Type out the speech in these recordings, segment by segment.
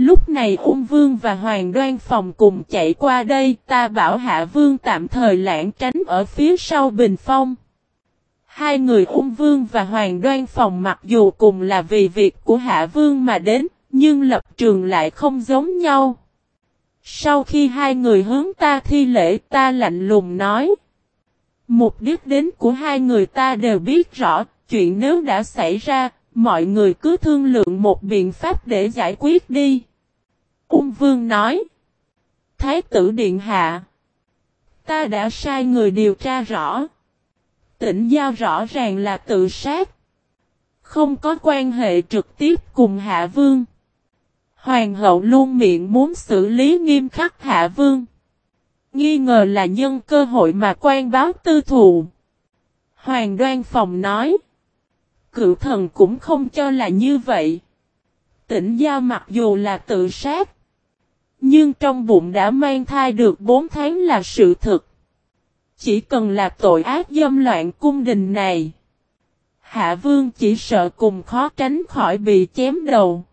Lúc này ung vương và hoàng đoan phòng cùng chạy qua đây, ta bảo hạ vương tạm thời lãng tránh ở phía sau bình phong. Hai người ung vương và hoàng đoan phòng mặc dù cùng là vì việc của hạ vương mà đến, nhưng lập trường lại không giống nhau. Sau khi hai người hướng ta thi lễ ta lạnh lùng nói. Mục đích đến của hai người ta đều biết rõ, chuyện nếu đã xảy ra, mọi người cứ thương lượng một biện pháp để giải quyết đi. Ung vương nói. Thái tử Điện Hạ. Ta đã sai người điều tra rõ. Tỉnh giao rõ ràng là tự sát. Không có quan hệ trực tiếp cùng Hạ Vương. Hoàng hậu luôn miệng muốn xử lý nghiêm khắc Hạ Vương. Nghi ngờ là nhân cơ hội mà quan báo tư thù. Hoàng đoan phòng nói. Cựu thần cũng không cho là như vậy. Tỉnh giao mặc dù là tự sát. Nhưng trong bụng đã mang thai được 4 tháng là sự thực. Chỉ cần là tội ác dâm loạn cung đình này. Hạ vương chỉ sợ cùng khó tránh khỏi bị chém đầu.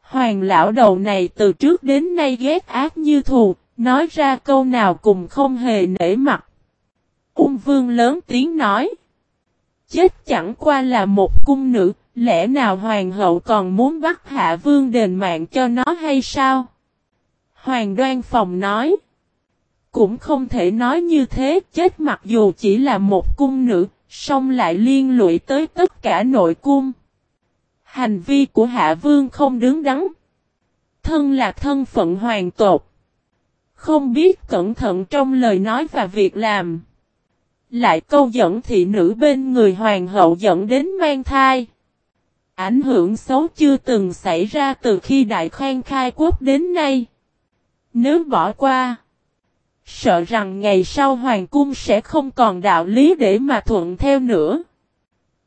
Hoàng lão đầu này từ trước đến nay ghét ác như thù, nói ra câu nào cùng không hề nể mặt. Ung vương lớn tiếng nói. Chết chẳng qua là một cung nữ, lẽ nào hoàng hậu còn muốn bắt hạ vương đền mạng cho nó hay sao? Hoàng đoan phòng nói. Cũng không thể nói như thế, chết mặc dù chỉ là một cung nữ, song lại liên lụy tới tất cả nội cung. Hành vi của Hạ Vương không đứng đắn. Thân là thân phận hoàng tột. Không biết cẩn thận trong lời nói và việc làm. Lại câu dẫn thị nữ bên người hoàng hậu dẫn đến mang thai. Ảnh hưởng xấu chưa từng xảy ra từ khi Đại Khoan khai quốc đến nay. Nếu bỏ qua, sợ rằng ngày sau hoàng cung sẽ không còn đạo lý để mà thuận theo nữa.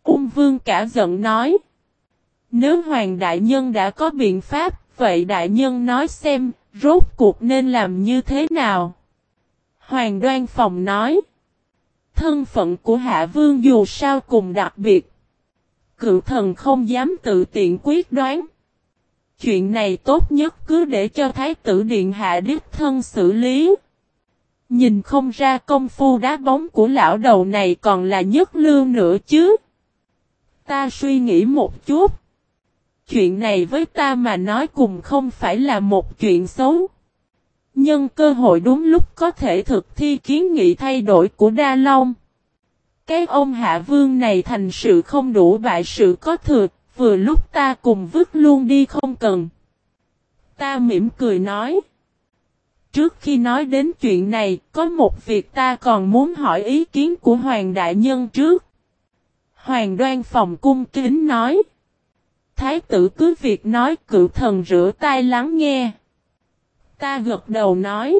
Ung vương cả giận nói. Nếu hoàng đại nhân đã có biện pháp, vậy đại nhân nói xem, rốt cuộc nên làm như thế nào? Hoàng đoan phòng nói. Thân phận của hạ vương dù sao cùng đặc biệt. Cựu thần không dám tự tiện quyết đoán. Chuyện này tốt nhất cứ để cho Thái tử Điện Hạ đích thân xử lý. Nhìn không ra công phu đá bóng của lão đầu này còn là nhất lưu nữa chứ. Ta suy nghĩ một chút. Chuyện này với ta mà nói cùng không phải là một chuyện xấu. Nhân cơ hội đúng lúc có thể thực thi kiến nghị thay đổi của Đa Long. Cái ông Hạ Vương này thành sự không đủ bại sự có thừa, vừa lúc ta cùng vứt luôn đi không cần. Ta mỉm cười nói. Trước khi nói đến chuyện này, có một việc ta còn muốn hỏi ý kiến của Hoàng Đại Nhân trước. Hoàng đoan phòng cung kính nói. Thái tử cứ việc nói cự thần rửa tay lắng nghe. Ta gật đầu nói.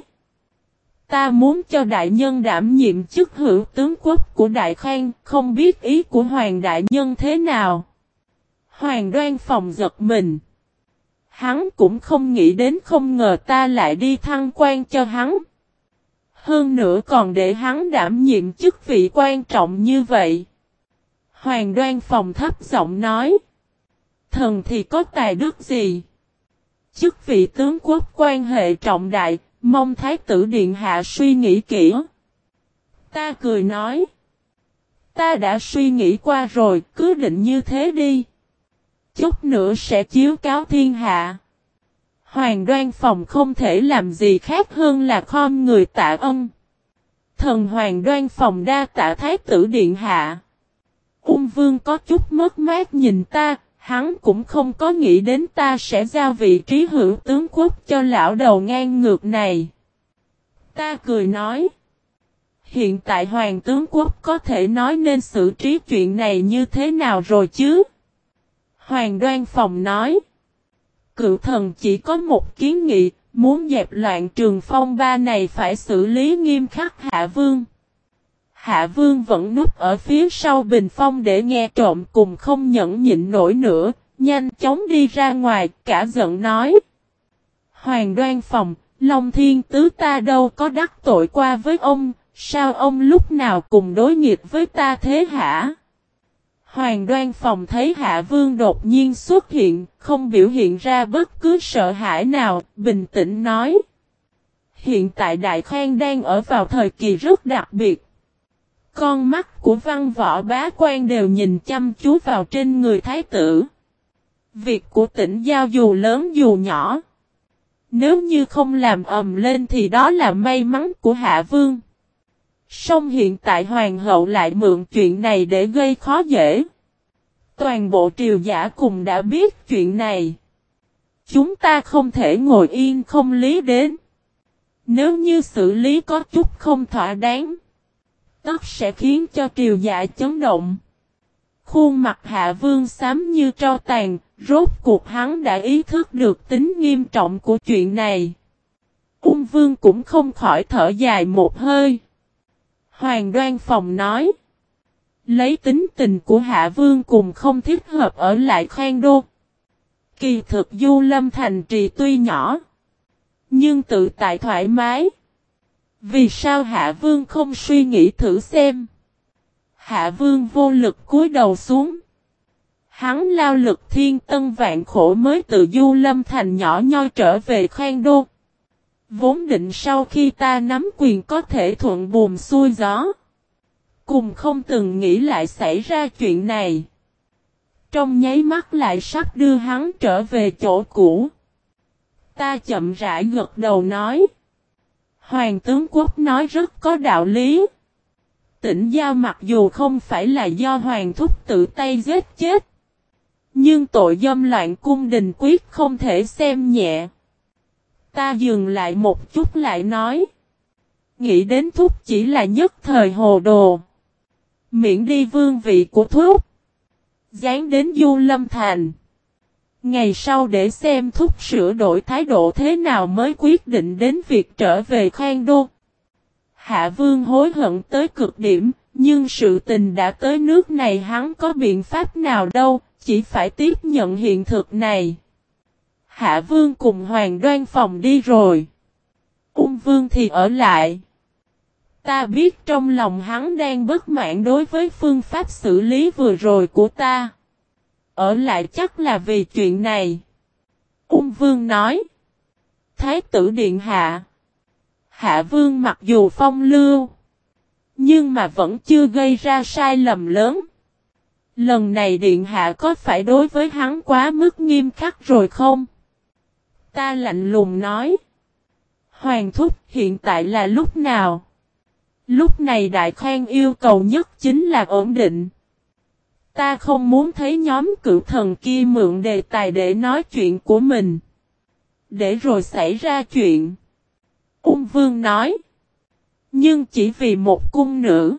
Ta muốn cho đại nhân đảm nhiệm chức hữu tướng quốc của đại khang, không biết ý của hoàng đại nhân thế nào. Hoàng đoan phòng giật mình. Hắn cũng không nghĩ đến không ngờ ta lại đi thăng quan cho hắn. Hơn nữa còn để hắn đảm nhiệm chức vị quan trọng như vậy. Hoàng đoan phòng thấp giọng nói. Thần thì có tài đức gì? Chức vị tướng quốc quan hệ trọng đại, mong thái tử điện hạ suy nghĩ kỹ. Ta cười nói. Ta đã suy nghĩ qua rồi, cứ định như thế đi chút nữa sẽ chiếu cáo thiên hạ. Hoàng đoan phòng không thể làm gì khác hơn là khom người tạ ân. Thần hoàng đoan phòng đa tạ thái tử điện hạ. Ung vương có chút mất mát nhìn ta, hắn cũng không có nghĩ đến ta sẽ giao vị trí hữu tướng quốc cho lão đầu ngang ngược này. Ta cười nói. Hiện tại hoàng tướng quốc có thể nói nên xử trí chuyện này như thế nào rồi chứ? Hoàng đoan phòng nói. Cựu thần chỉ có một kiến nghị, muốn dẹp loạn trường phong ba này phải xử lý nghiêm khắc Hạ Vương. Hạ Vương vẫn núp ở phía sau bình phong để nghe trộm cùng không nhẫn nhịn nổi nữa, nhanh chóng đi ra ngoài, cả giận nói. Hoàng đoan phòng, Long Thiên Tứ ta đâu có đắc tội qua với ông, sao ông lúc nào cùng đối nghịch với ta thế hả? Hoàng đoan phòng thấy Hạ Vương đột nhiên xuất hiện, không biểu hiện ra bất cứ sợ hãi nào, bình tĩnh nói. Hiện tại Đại Khang đang ở vào thời kỳ rất đặc biệt. Con mắt của văn võ bá quan đều nhìn chăm chú vào trên người thái tử. Việc của tỉnh giao dù lớn dù nhỏ. Nếu như không làm ầm lên thì đó là may mắn của Hạ Vương. Song hiện tại Hoàng hậu lại mượn chuyện này để gây khó dễ. Toàn bộ triều giả cùng đã biết chuyện này. Chúng ta không thể ngồi yên không lý đến. Nếu như xử lý có chút không thỏa đáng. Tất sẽ khiến cho triều giả chấn động. Khuôn mặt hạ vương xám như tro tàn, rốt cuộc hắn đã ý thức được tính nghiêm trọng của chuyện này. Ung vương cũng không khỏi thở dài một hơi. Hoàng đoan phòng nói. Lấy tính tình của Hạ Vương cùng không thích hợp ở lại khoan đô. Kỳ thực Du Lâm Thành trì tuy nhỏ. Nhưng tự tại thoải mái. Vì sao Hạ Vương không suy nghĩ thử xem. Hạ Vương vô lực cúi đầu xuống. Hắn lao lực thiên tân vạn khổ mới từ Du Lâm Thành nhỏ nhoi trở về khoan đô. Vốn định sau khi ta nắm quyền có thể thuận buồm xuôi gió. Cùng không từng nghĩ lại xảy ra chuyện này. Trong nháy mắt lại sắp đưa hắn trở về chỗ cũ. Ta chậm rãi gật đầu nói. Hoàng tướng quốc nói rất có đạo lý. Tỉnh giao mặc dù không phải là do hoàng thúc tự tay giết chết. Nhưng tội dâm loạn cung đình quyết không thể xem nhẹ. Ta dừng lại một chút lại nói. Nghĩ đến thúc chỉ là nhất thời hồ đồ. Miễn đi vương vị của thúc. Dán đến Du Lâm Thành. Ngày sau để xem thúc sửa đổi thái độ thế nào mới quyết định đến việc trở về khang đô. Hạ vương hối hận tới cực điểm, nhưng sự tình đã tới nước này hắn có biện pháp nào đâu, chỉ phải tiếp nhận hiện thực này. Hạ vương cùng hoàng đoan phòng đi rồi. Ung vương thì ở lại. Ta biết trong lòng hắn đang bất mãn đối với phương pháp xử lý vừa rồi của ta. Ở lại chắc là vì chuyện này. Ung vương nói. Thái tử điện hạ. Hạ vương mặc dù phong lưu. Nhưng mà vẫn chưa gây ra sai lầm lớn. Lần này điện hạ có phải đối với hắn quá mức nghiêm khắc rồi không? Ta lạnh lùng nói. Hoàng thúc, hiện tại là lúc nào? Lúc này đại khoan yêu cầu nhất chính là ổn định. Ta không muốn thấy nhóm cựu thần kia mượn đề tài để nói chuyện của mình. Để rồi xảy ra chuyện. Ung vương nói. Nhưng chỉ vì một cung nữ.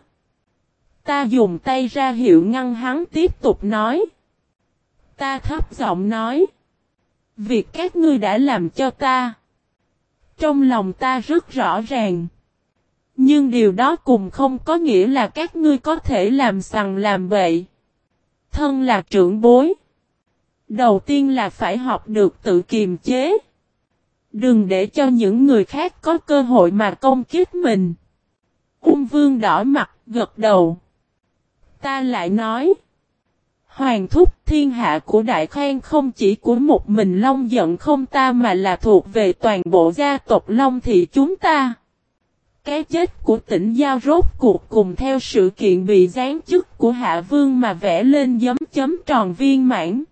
Ta dùng tay ra hiệu ngăn hắn tiếp tục nói. Ta thấp giọng nói. Việc các ngươi đã làm cho ta. Trong lòng ta rất rõ ràng. Nhưng điều đó cùng không có nghĩa là các ngươi có thể làm sằng làm bậy. Thân là trưởng bối. Đầu tiên là phải học được tự kiềm chế. Đừng để cho những người khác có cơ hội mà công kích mình. Ung vương đỏ mặt, gật đầu. Ta lại nói. Hoàng thúc, thiên hạ của Đại Khang không chỉ của một mình Long giận không ta mà là thuộc về toàn bộ gia tộc Long thị chúng ta. Cái chết của tỉnh Giao rốt cuộc cùng theo sự kiện bị gián chức của Hạ Vương mà vẽ lên giấm chấm tròn viên mãn.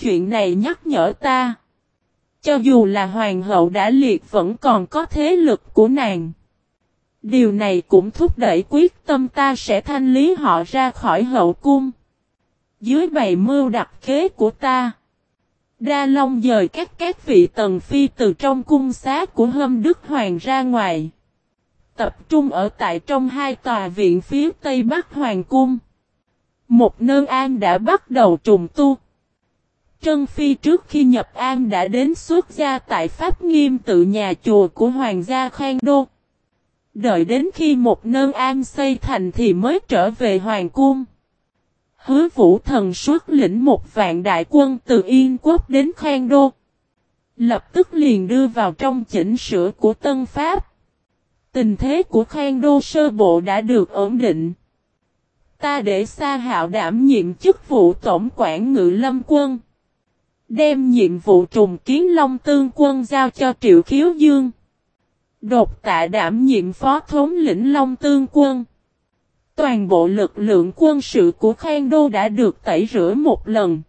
Chuyện này nhắc nhở ta. Cho dù là hoàng hậu đã liệt vẫn còn có thế lực của nàng. Điều này cũng thúc đẩy quyết tâm ta sẽ thanh lý họ ra khỏi hậu cung. Dưới bày mưu đặc kế của ta. Đa Long dời các các vị tần phi từ trong cung xá của hâm đức hoàng ra ngoài tập trung ở tại trong hai tòa viện phía tây bắc hoàng cung. Một nơi an đã bắt đầu trùng tu. Trân Phi trước khi nhập an đã đến xuất gia tại Pháp Nghiêm tự nhà chùa của Hoàng gia Khang Đô. Đợi đến khi một nơn an xây thành thì mới trở về Hoàng cung. Hứa vũ thần xuất lĩnh một vạn đại quân từ Yên Quốc đến Khang Đô. Lập tức liền đưa vào trong chỉnh sửa của Tân Pháp. Tình thế của Khang Đô sơ bộ đã được ổn định. Ta để Sa Hạo đảm nhiệm chức vụ tổng quản ngự lâm quân. Đem nhiệm vụ trùng kiến Long Tương quân giao cho Triệu Khiếu Dương. Đột tạ đảm nhiệm phó thống lĩnh Long Tương quân. Toàn bộ lực lượng quân sự của Khang Đô đã được tẩy rửa một lần.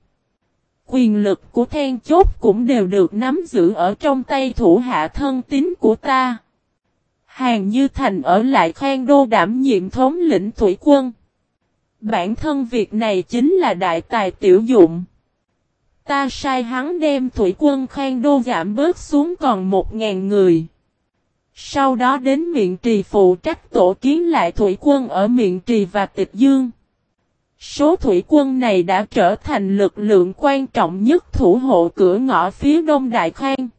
Quyền lực của then chốt cũng đều được nắm giữ ở trong tay thủ hạ thân tín của ta. Hàng Như Thành ở lại Khang Đô đảm nhiệm thống lĩnh thủy quân. Bản thân việc này chính là đại tài tiểu dụng. Ta sai hắn đem thủy quân Khang Đô giảm bớt xuống còn một ngàn người. Sau đó đến miệng trì phụ trách tổ kiến lại thủy quân ở miệng trì và tịch dương. Số thủy quân này đã trở thành lực lượng quan trọng nhất thủ hộ cửa ngõ phía đông Đại Khang.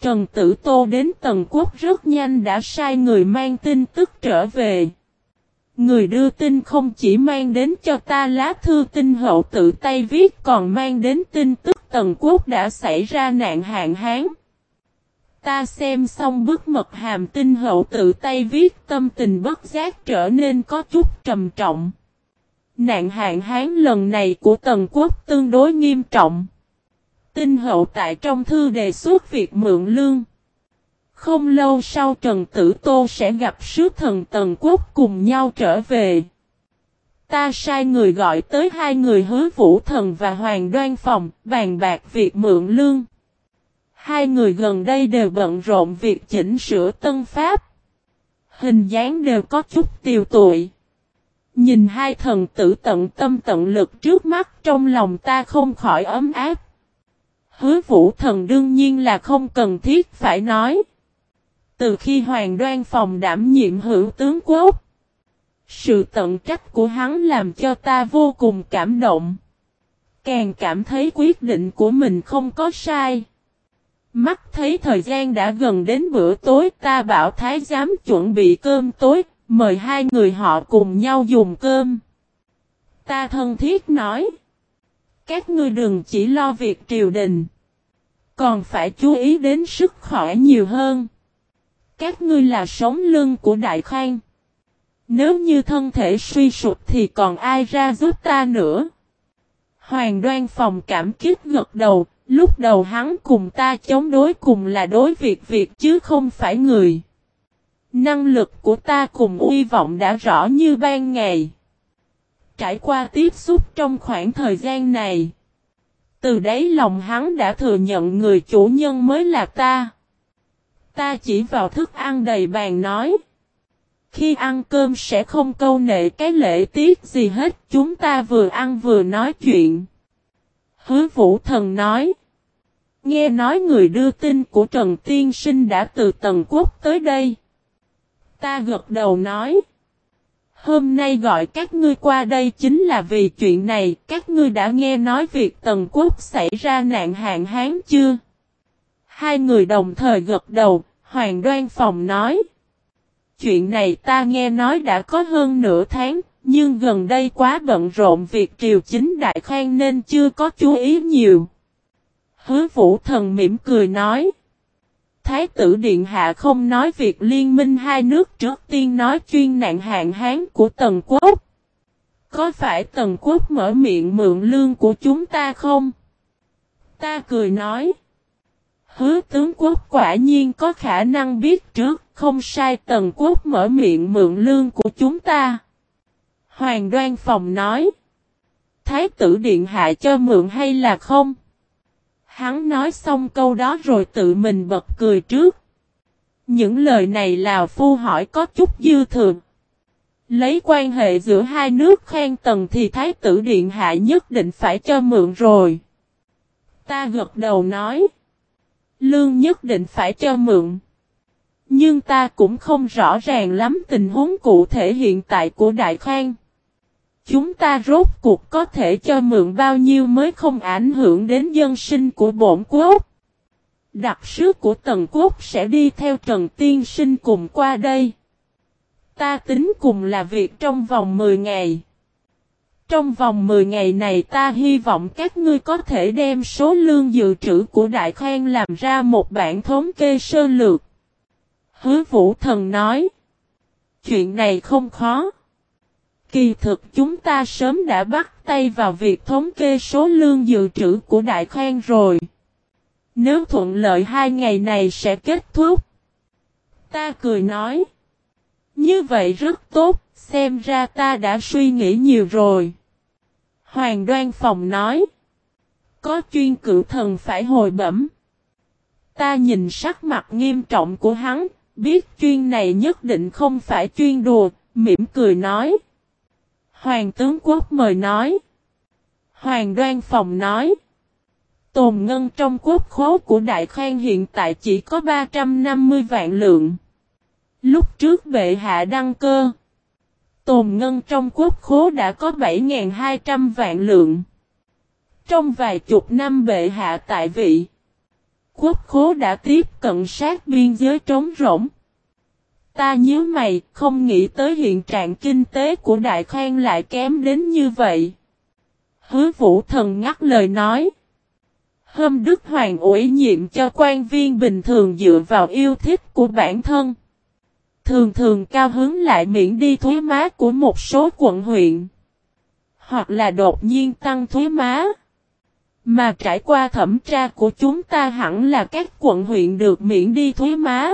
Trần Tử Tô đến Tần Quốc rất nhanh đã sai người mang tin tức trở về. Người đưa tin không chỉ mang đến cho ta lá thư tin hậu tự tay viết, còn mang đến tin tức Tần Quốc đã xảy ra nạn hạn hán. Ta xem xong bức mật hàm tinh hậu tự tay viết tâm tình bất giác trở nên có chút trầm trọng. Nạn hạn hán lần này của Tần Quốc tương đối nghiêm trọng. Tinh hậu tại trong thư đề xuất việc mượn lương. Không lâu sau Trần Tử Tô sẽ gặp sứ thần Tần Quốc cùng nhau trở về. Ta sai người gọi tới hai người hứa vũ thần và hoàng đoan phòng, bàn bạc việc mượn lương. Hai người gần đây đều bận rộn việc chỉnh sửa tân pháp. Hình dáng đều có chút tiêu tụi. Nhìn hai thần tử tận tâm tận lực trước mắt trong lòng ta không khỏi ấm áp. Hứa vũ thần đương nhiên là không cần thiết phải nói. Từ khi hoàng đoan phòng đảm nhiệm hữu tướng quốc. Sự tận trách của hắn làm cho ta vô cùng cảm động. Càng cảm thấy quyết định của mình không có sai. Mắt thấy thời gian đã gần đến bữa tối ta bảo thái giám chuẩn bị cơm tối, mời hai người họ cùng nhau dùng cơm. Ta thân thiết nói. Các ngươi đừng chỉ lo việc triều đình. Còn phải chú ý đến sức khỏe nhiều hơn. Các ngươi là sống lưng của Đại Khang. Nếu như thân thể suy sụp thì còn ai ra giúp ta nữa. Hoàng đoan phòng cảm kích gật đầu, lúc đầu hắn cùng ta chống đối cùng là đối việc việc chứ không phải người. Năng lực của ta cùng uy vọng đã rõ như ban ngày. Trải qua tiếp xúc trong khoảng thời gian này. Từ đấy lòng hắn đã thừa nhận người chủ nhân mới là ta. Ta chỉ vào thức ăn đầy bàn nói. Khi ăn cơm sẽ không câu nệ cái lễ tiết gì hết. Chúng ta vừa ăn vừa nói chuyện. Hứa vũ thần nói. Nghe nói người đưa tin của Trần Tiên Sinh đã từ Tần Quốc tới đây. Ta gật đầu nói. Hôm nay gọi các ngươi qua đây chính là vì chuyện này, các ngươi đã nghe nói việc Tần Quốc xảy ra nạn hạn hán chưa? Hai người đồng thời gật đầu, Hoàng Đoan Phòng nói. Chuyện này ta nghe nói đã có hơn nửa tháng, nhưng gần đây quá bận rộn việc triều chính đại khoan nên chưa có chú ý nhiều. Hứa vũ thần mỉm cười nói. Thái tử Điện Hạ không nói việc liên minh hai nước trước tiên nói chuyên nạn hạn hán của Tần Quốc. Có phải Tần Quốc mở miệng mượn lương của chúng ta không? Ta cười nói. Hứa tướng quốc quả nhiên có khả năng biết trước, không sai Tần Quốc mở miệng mượn lương của chúng ta. Hoàng đoan phòng nói. Thái tử Điện Hạ cho mượn hay là không? Hắn nói xong câu đó rồi tự mình bật cười trước. Những lời này Lào Phu hỏi có chút dư thường. Lấy quan hệ giữa hai nước khen tần thì Thái tử Điện Hạ nhất định phải cho mượn rồi. Ta gật đầu nói. Lương nhất định phải cho mượn. Nhưng ta cũng không rõ ràng lắm tình huống cụ thể hiện tại của Đại Khang. Chúng ta rốt cuộc có thể cho mượn bao nhiêu mới không ảnh hưởng đến dân sinh của bổn quốc. Đặc sứ của Tần Quốc sẽ đi theo Trần Tiên Sinh cùng qua đây. Ta tính cùng là việc trong vòng 10 ngày. Trong vòng 10 ngày này ta hy vọng các ngươi có thể đem số lương dự trữ của Đại khoan làm ra một bản thống kê sơ lược. Hứa Vũ Thần nói. Chuyện này không khó. Kỳ thực chúng ta sớm đã bắt tay vào việc thống kê số lương dự trữ của Đại Khang rồi. Nếu thuận lợi hai ngày này sẽ kết thúc. Ta cười nói. Như vậy rất tốt, xem ra ta đã suy nghĩ nhiều rồi. Hoàng đoan phòng nói. Có chuyên cử thần phải hồi bẩm. Ta nhìn sắc mặt nghiêm trọng của hắn, biết chuyên này nhất định không phải chuyên đùa, mỉm cười nói. Hoàng tướng quốc mời nói. Hoàng đoan phòng nói. Tồn ngân trong quốc khố của Đại Khang hiện tại chỉ có 350 vạn lượng. Lúc trước bệ hạ đăng cơ. Tồn ngân trong quốc khố đã có 7.200 vạn lượng. Trong vài chục năm bệ hạ tại vị. Quốc khố đã tiếp cận sát biên giới trống rỗng. Ta nhớ mày, không nghĩ tới hiện trạng kinh tế của Đại Khang lại kém đến như vậy. Hứa vũ thần ngắt lời nói. Hôm Đức Hoàng ủy nhiệm cho quan viên bình thường dựa vào yêu thích của bản thân. Thường thường cao hứng lại miễn đi thuế má của một số quận huyện. Hoặc là đột nhiên tăng thuế má. Mà trải qua thẩm tra của chúng ta hẳn là các quận huyện được miễn đi thuế má.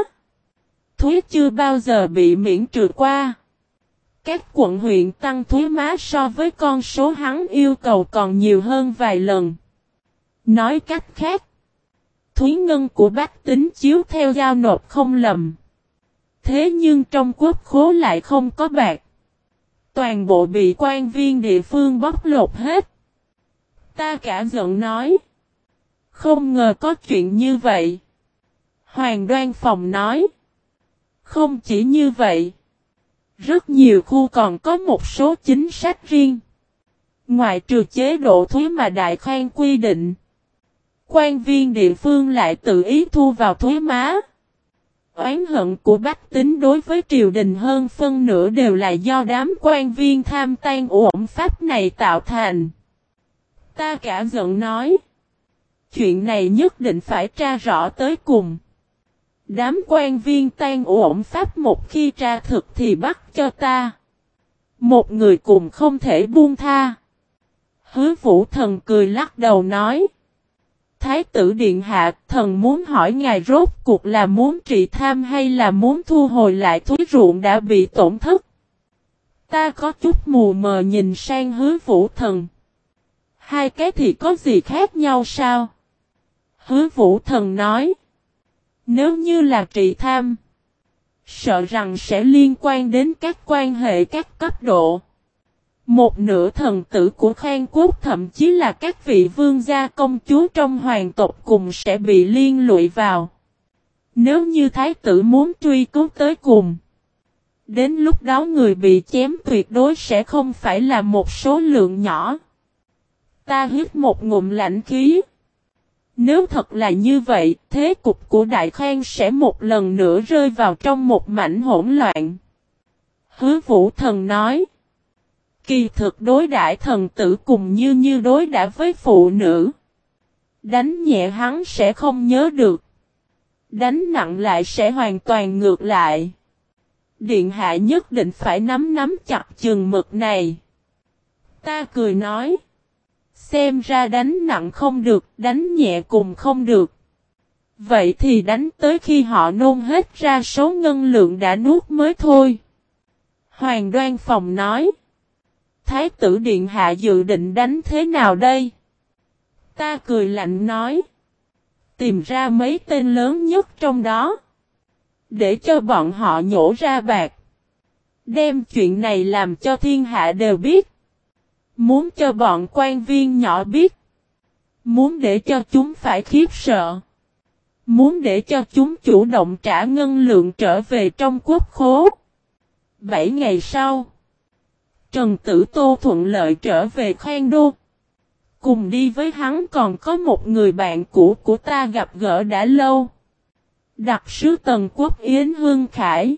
Thuế chưa bao giờ bị miễn trừ qua. Các quận huyện tăng thuế má so với con số hắn yêu cầu còn nhiều hơn vài lần. Nói cách khác, thuế ngân của bách tính chiếu theo giao nộp không lầm. Thế nhưng trong quốc khố lại không có bạc. Toàn bộ bị quan viên địa phương bóc lột hết. Ta cả giận nói. Không ngờ có chuyện như vậy. Hoàng đoan phòng nói. Không chỉ như vậy. Rất nhiều khu còn có một số chính sách riêng. Ngoài trừ chế độ thuế mà Đại Khoan quy định. quan viên địa phương lại tự ý thu vào thuế má. Oán hận của bách tính đối với triều đình hơn phân nửa đều là do đám quan viên tham tan ổn pháp này tạo thành. Ta cả giận nói. Chuyện này nhất định phải tra rõ tới cùng. Đám quan viên tan ổn pháp một khi tra thực thì bắt cho ta. Một người cùng không thể buông tha. Hứa vũ thần cười lắc đầu nói. Thái tử Điện Hạ, thần muốn hỏi ngài rốt cuộc là muốn trị tham hay là muốn thu hồi lại thúi ruộng đã bị tổn thất. Ta có chút mù mờ nhìn sang hứa vũ thần. Hai cái thì có gì khác nhau sao? Hứa vũ thần nói. Nếu như là trị tham, sợ rằng sẽ liên quan đến các quan hệ các cấp độ. Một nửa thần tử của Khang Quốc thậm chí là các vị vương gia công chúa trong hoàng tộc cùng sẽ bị liên lụy vào. Nếu như thái tử muốn truy cứu tới cùng. Đến lúc đó người bị chém tuyệt đối sẽ không phải là một số lượng nhỏ. Ta hít một ngụm lạnh khí. Nếu thật là như vậy, thế cục của Đại Khang sẽ một lần nữa rơi vào trong một mảnh hỗn loạn. Hứa Vũ Thần nói. Kỳ thực đối đại thần tử cùng như như đối đã với phụ nữ. Đánh nhẹ hắn sẽ không nhớ được. Đánh nặng lại sẽ hoàn toàn ngược lại. Điện hạ nhất định phải nắm nắm chặt chừng mực này. Ta cười nói. Xem ra đánh nặng không được, đánh nhẹ cùng không được. Vậy thì đánh tới khi họ nôn hết ra số ngân lượng đã nuốt mới thôi. Hoàng đoan phòng nói. Thái tử Điện Hạ dự định đánh thế nào đây? Ta cười lạnh nói. Tìm ra mấy tên lớn nhất trong đó. Để cho bọn họ nhổ ra bạc. Đem chuyện này làm cho thiên hạ đều biết. Muốn cho bọn quan viên nhỏ biết. Muốn để cho chúng phải khiếp sợ. Muốn để cho chúng chủ động trả ngân lượng trở về trong quốc khố. Bảy ngày sau. Trần Tử Tô thuận lợi trở về khoan Đô. Cùng đi với hắn còn có một người bạn cũ của ta gặp gỡ đã lâu. Đặc sứ Tần Quốc Yến Hương Khải.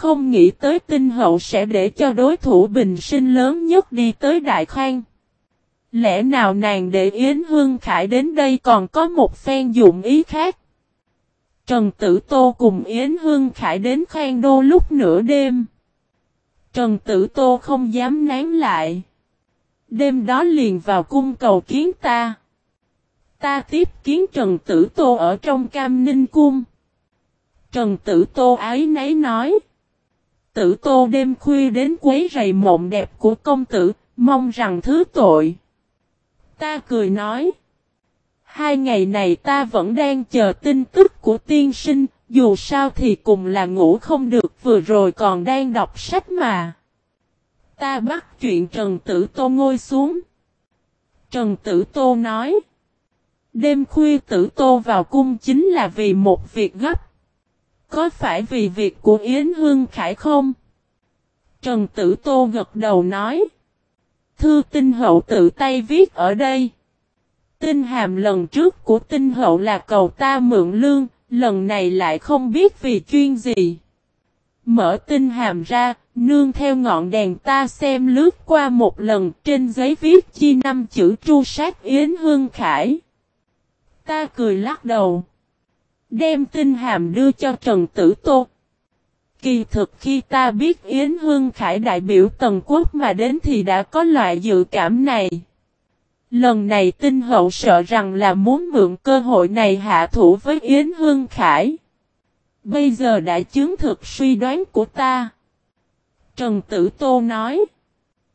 Không nghĩ tới tinh hậu sẽ để cho đối thủ bình sinh lớn nhất đi tới Đại Khang. Lẽ nào nàng để Yến Hương Khải đến đây còn có một phen dụng ý khác? Trần Tử Tô cùng Yến Hương Khải đến Khang Đô lúc nửa đêm. Trần Tử Tô không dám nán lại. Đêm đó liền vào cung cầu kiến ta. Ta tiếp kiến Trần Tử Tô ở trong cam ninh cung. Trần Tử Tô ái nấy nói. Tử Tô đêm khuya đến quấy rầy mộng đẹp của công tử, mong rằng thứ tội. Ta cười nói. Hai ngày này ta vẫn đang chờ tin tức của tiên sinh, dù sao thì cùng là ngủ không được vừa rồi còn đang đọc sách mà. Ta bắt chuyện Trần Tử Tô ngồi xuống. Trần Tử Tô nói. Đêm khuya Tử Tô vào cung chính là vì một việc gấp. Có phải vì việc của Yến Hương Khải không? Trần Tử Tô gật đầu nói. Thư tinh hậu tự tay viết ở đây. Tinh hàm lần trước của tinh hậu là cầu ta mượn lương, lần này lại không biết vì chuyên gì. Mở tinh hàm ra, nương theo ngọn đèn ta xem lướt qua một lần trên giấy viết chi năm chữ tru sát Yến Hương Khải. Ta cười lắc đầu. Đem tin hàm đưa cho Trần Tử Tô. Kỳ thực khi ta biết Yến Hương Khải đại biểu Tần Quốc mà đến thì đã có loại dự cảm này. Lần này tinh hậu sợ rằng là muốn mượn cơ hội này hạ thủ với Yến Hương Khải. Bây giờ đã chứng thực suy đoán của ta. Trần Tử Tô nói.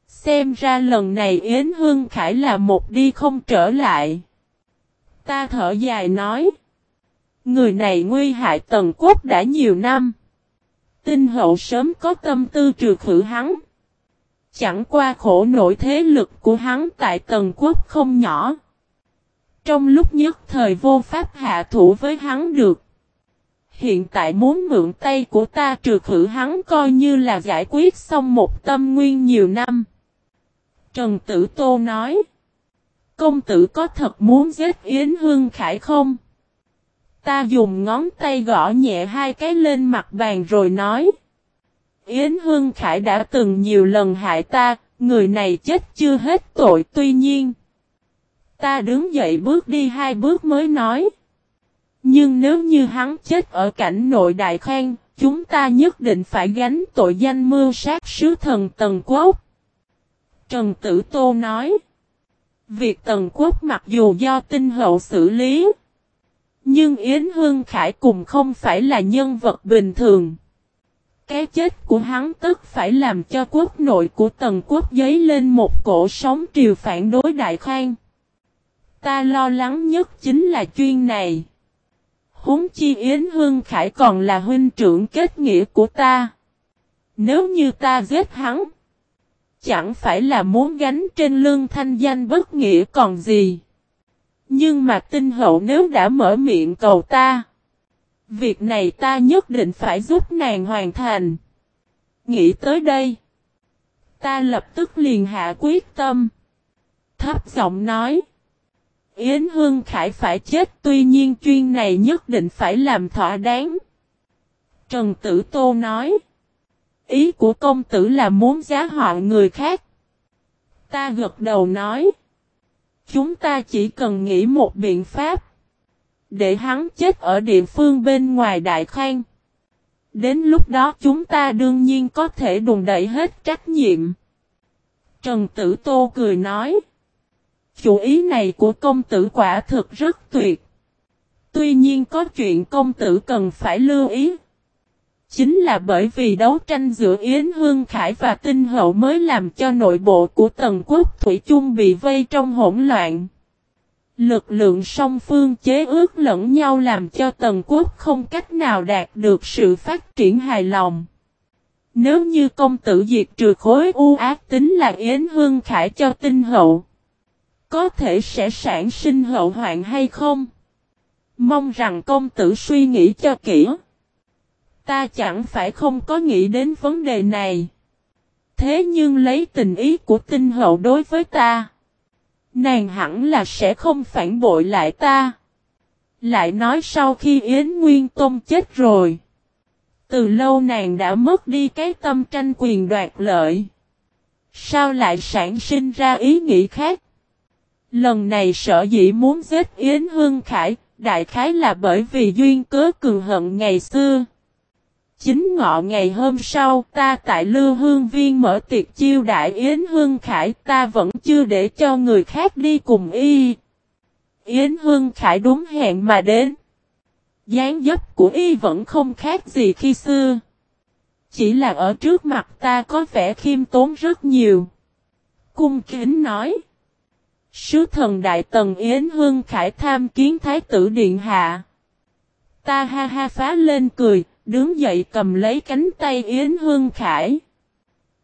Xem ra lần này Yến Hương Khải là một đi không trở lại. Ta thở dài nói. Người này nguy hại tần quốc đã nhiều năm. Tinh hậu sớm có tâm tư trừ khử hắn. Chẳng qua khổ nổi thế lực của hắn tại tần quốc không nhỏ. Trong lúc nhất thời vô pháp hạ thủ với hắn được. Hiện tại muốn mượn tay của ta trừ khử hắn coi như là giải quyết xong một tâm nguyên nhiều năm. Trần Tử Tô nói. Công tử có thật muốn giết Yến Hương Khải không? Ta dùng ngón tay gõ nhẹ hai cái lên mặt bàn rồi nói. Yến Hương Khải đã từng nhiều lần hại ta, người này chết chưa hết tội tuy nhiên. Ta đứng dậy bước đi hai bước mới nói. Nhưng nếu như hắn chết ở cảnh nội đại khang, chúng ta nhất định phải gánh tội danh mưu sát sứ thần Tần Quốc. Trần Tử Tô nói. Việc Tần Quốc mặc dù do tinh hậu xử lý. Nhưng Yến Hương Khải cùng không phải là nhân vật bình thường. Cái chết của hắn tức phải làm cho quốc nội của Tần Quốc giấy lên một cổ sóng triều phản đối Đại Khang. Ta lo lắng nhất chính là chuyên này. Húng chi Yến Hương Khải còn là huynh trưởng kết nghĩa của ta. Nếu như ta giết hắn, chẳng phải là muốn gánh trên lưng thanh danh bất nghĩa còn gì. Nhưng mà tinh hậu nếu đã mở miệng cầu ta, việc này ta nhất định phải giúp nàng hoàn thành. Nghĩ tới đây, ta lập tức liền hạ quyết tâm. Thấp giọng nói. Yến Hương Khải phải chết tuy nhiên chuyên này nhất định phải làm thỏa đáng. Trần Tử Tô nói. Ý của công tử là muốn giá họa người khác. Ta gật đầu nói. Chúng ta chỉ cần nghĩ một biện pháp. Để hắn chết ở địa phương bên ngoài Đại Khang. Đến lúc đó chúng ta đương nhiên có thể đùn đẩy hết trách nhiệm. Trần Tử Tô cười nói. Chủ ý này của công tử quả thực rất tuyệt. Tuy nhiên có chuyện công tử cần phải lưu ý. Chính là bởi vì đấu tranh giữa Yến Hương Khải và Tinh Hậu mới làm cho nội bộ của Tần Quốc Thủy chung bị vây trong hỗn loạn. Lực lượng song phương chế ước lẫn nhau làm cho Tần Quốc không cách nào đạt được sự phát triển hài lòng. Nếu như công tử diệt trừ khối u ác tính là Yến Hương Khải cho Tinh Hậu, có thể sẽ sản sinh hậu hoạn hay không? Mong rằng công tử suy nghĩ cho kỹ. Ta chẳng phải không có nghĩ đến vấn đề này. Thế nhưng lấy tình ý của tinh hậu đối với ta. Nàng hẳn là sẽ không phản bội lại ta. Lại nói sau khi Yến Nguyên Tông chết rồi. Từ lâu nàng đã mất đi cái tâm tranh quyền đoạt lợi. Sao lại sản sinh ra ý nghĩ khác? Lần này sở dĩ muốn giết Yến Hương Khải, đại khái là bởi vì duyên cớ cường hận ngày xưa. Chính ngọ ngày hôm sau ta tại Lưu Hương Viên mở tiệc chiêu đại Yến Hương Khải ta vẫn chưa để cho người khác đi cùng y. Yến Hương Khải đúng hẹn mà đến. dáng dấp của y vẫn không khác gì khi xưa. Chỉ là ở trước mặt ta có vẻ khiêm tốn rất nhiều. Cung kính nói. Sứ thần Đại Tần Yến Hương Khải tham kiến Thái tử Điện Hạ. Ta ha ha phá lên cười, đứng dậy cầm lấy cánh tay Yến Hương Khải.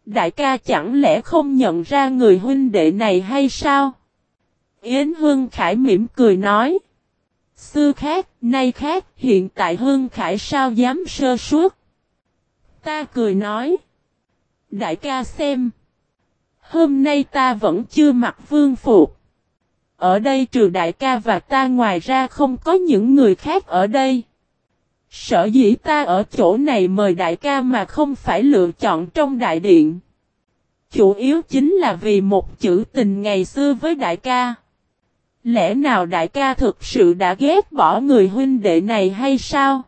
Đại ca chẳng lẽ không nhận ra người huynh đệ này hay sao? Yến Hương Khải mỉm cười nói. Xưa khác, nay khác, hiện tại Hương Khải sao dám sơ suốt? Ta cười nói. Đại ca xem. Hôm nay ta vẫn chưa mặc vương phục. Ở đây trừ đại ca và ta ngoài ra không có những người khác ở đây. Sở dĩ ta ở chỗ này mời đại ca mà không phải lựa chọn trong đại điện. Chủ yếu chính là vì một chữ tình ngày xưa với đại ca. Lẽ nào đại ca thực sự đã ghét bỏ người huynh đệ này hay sao?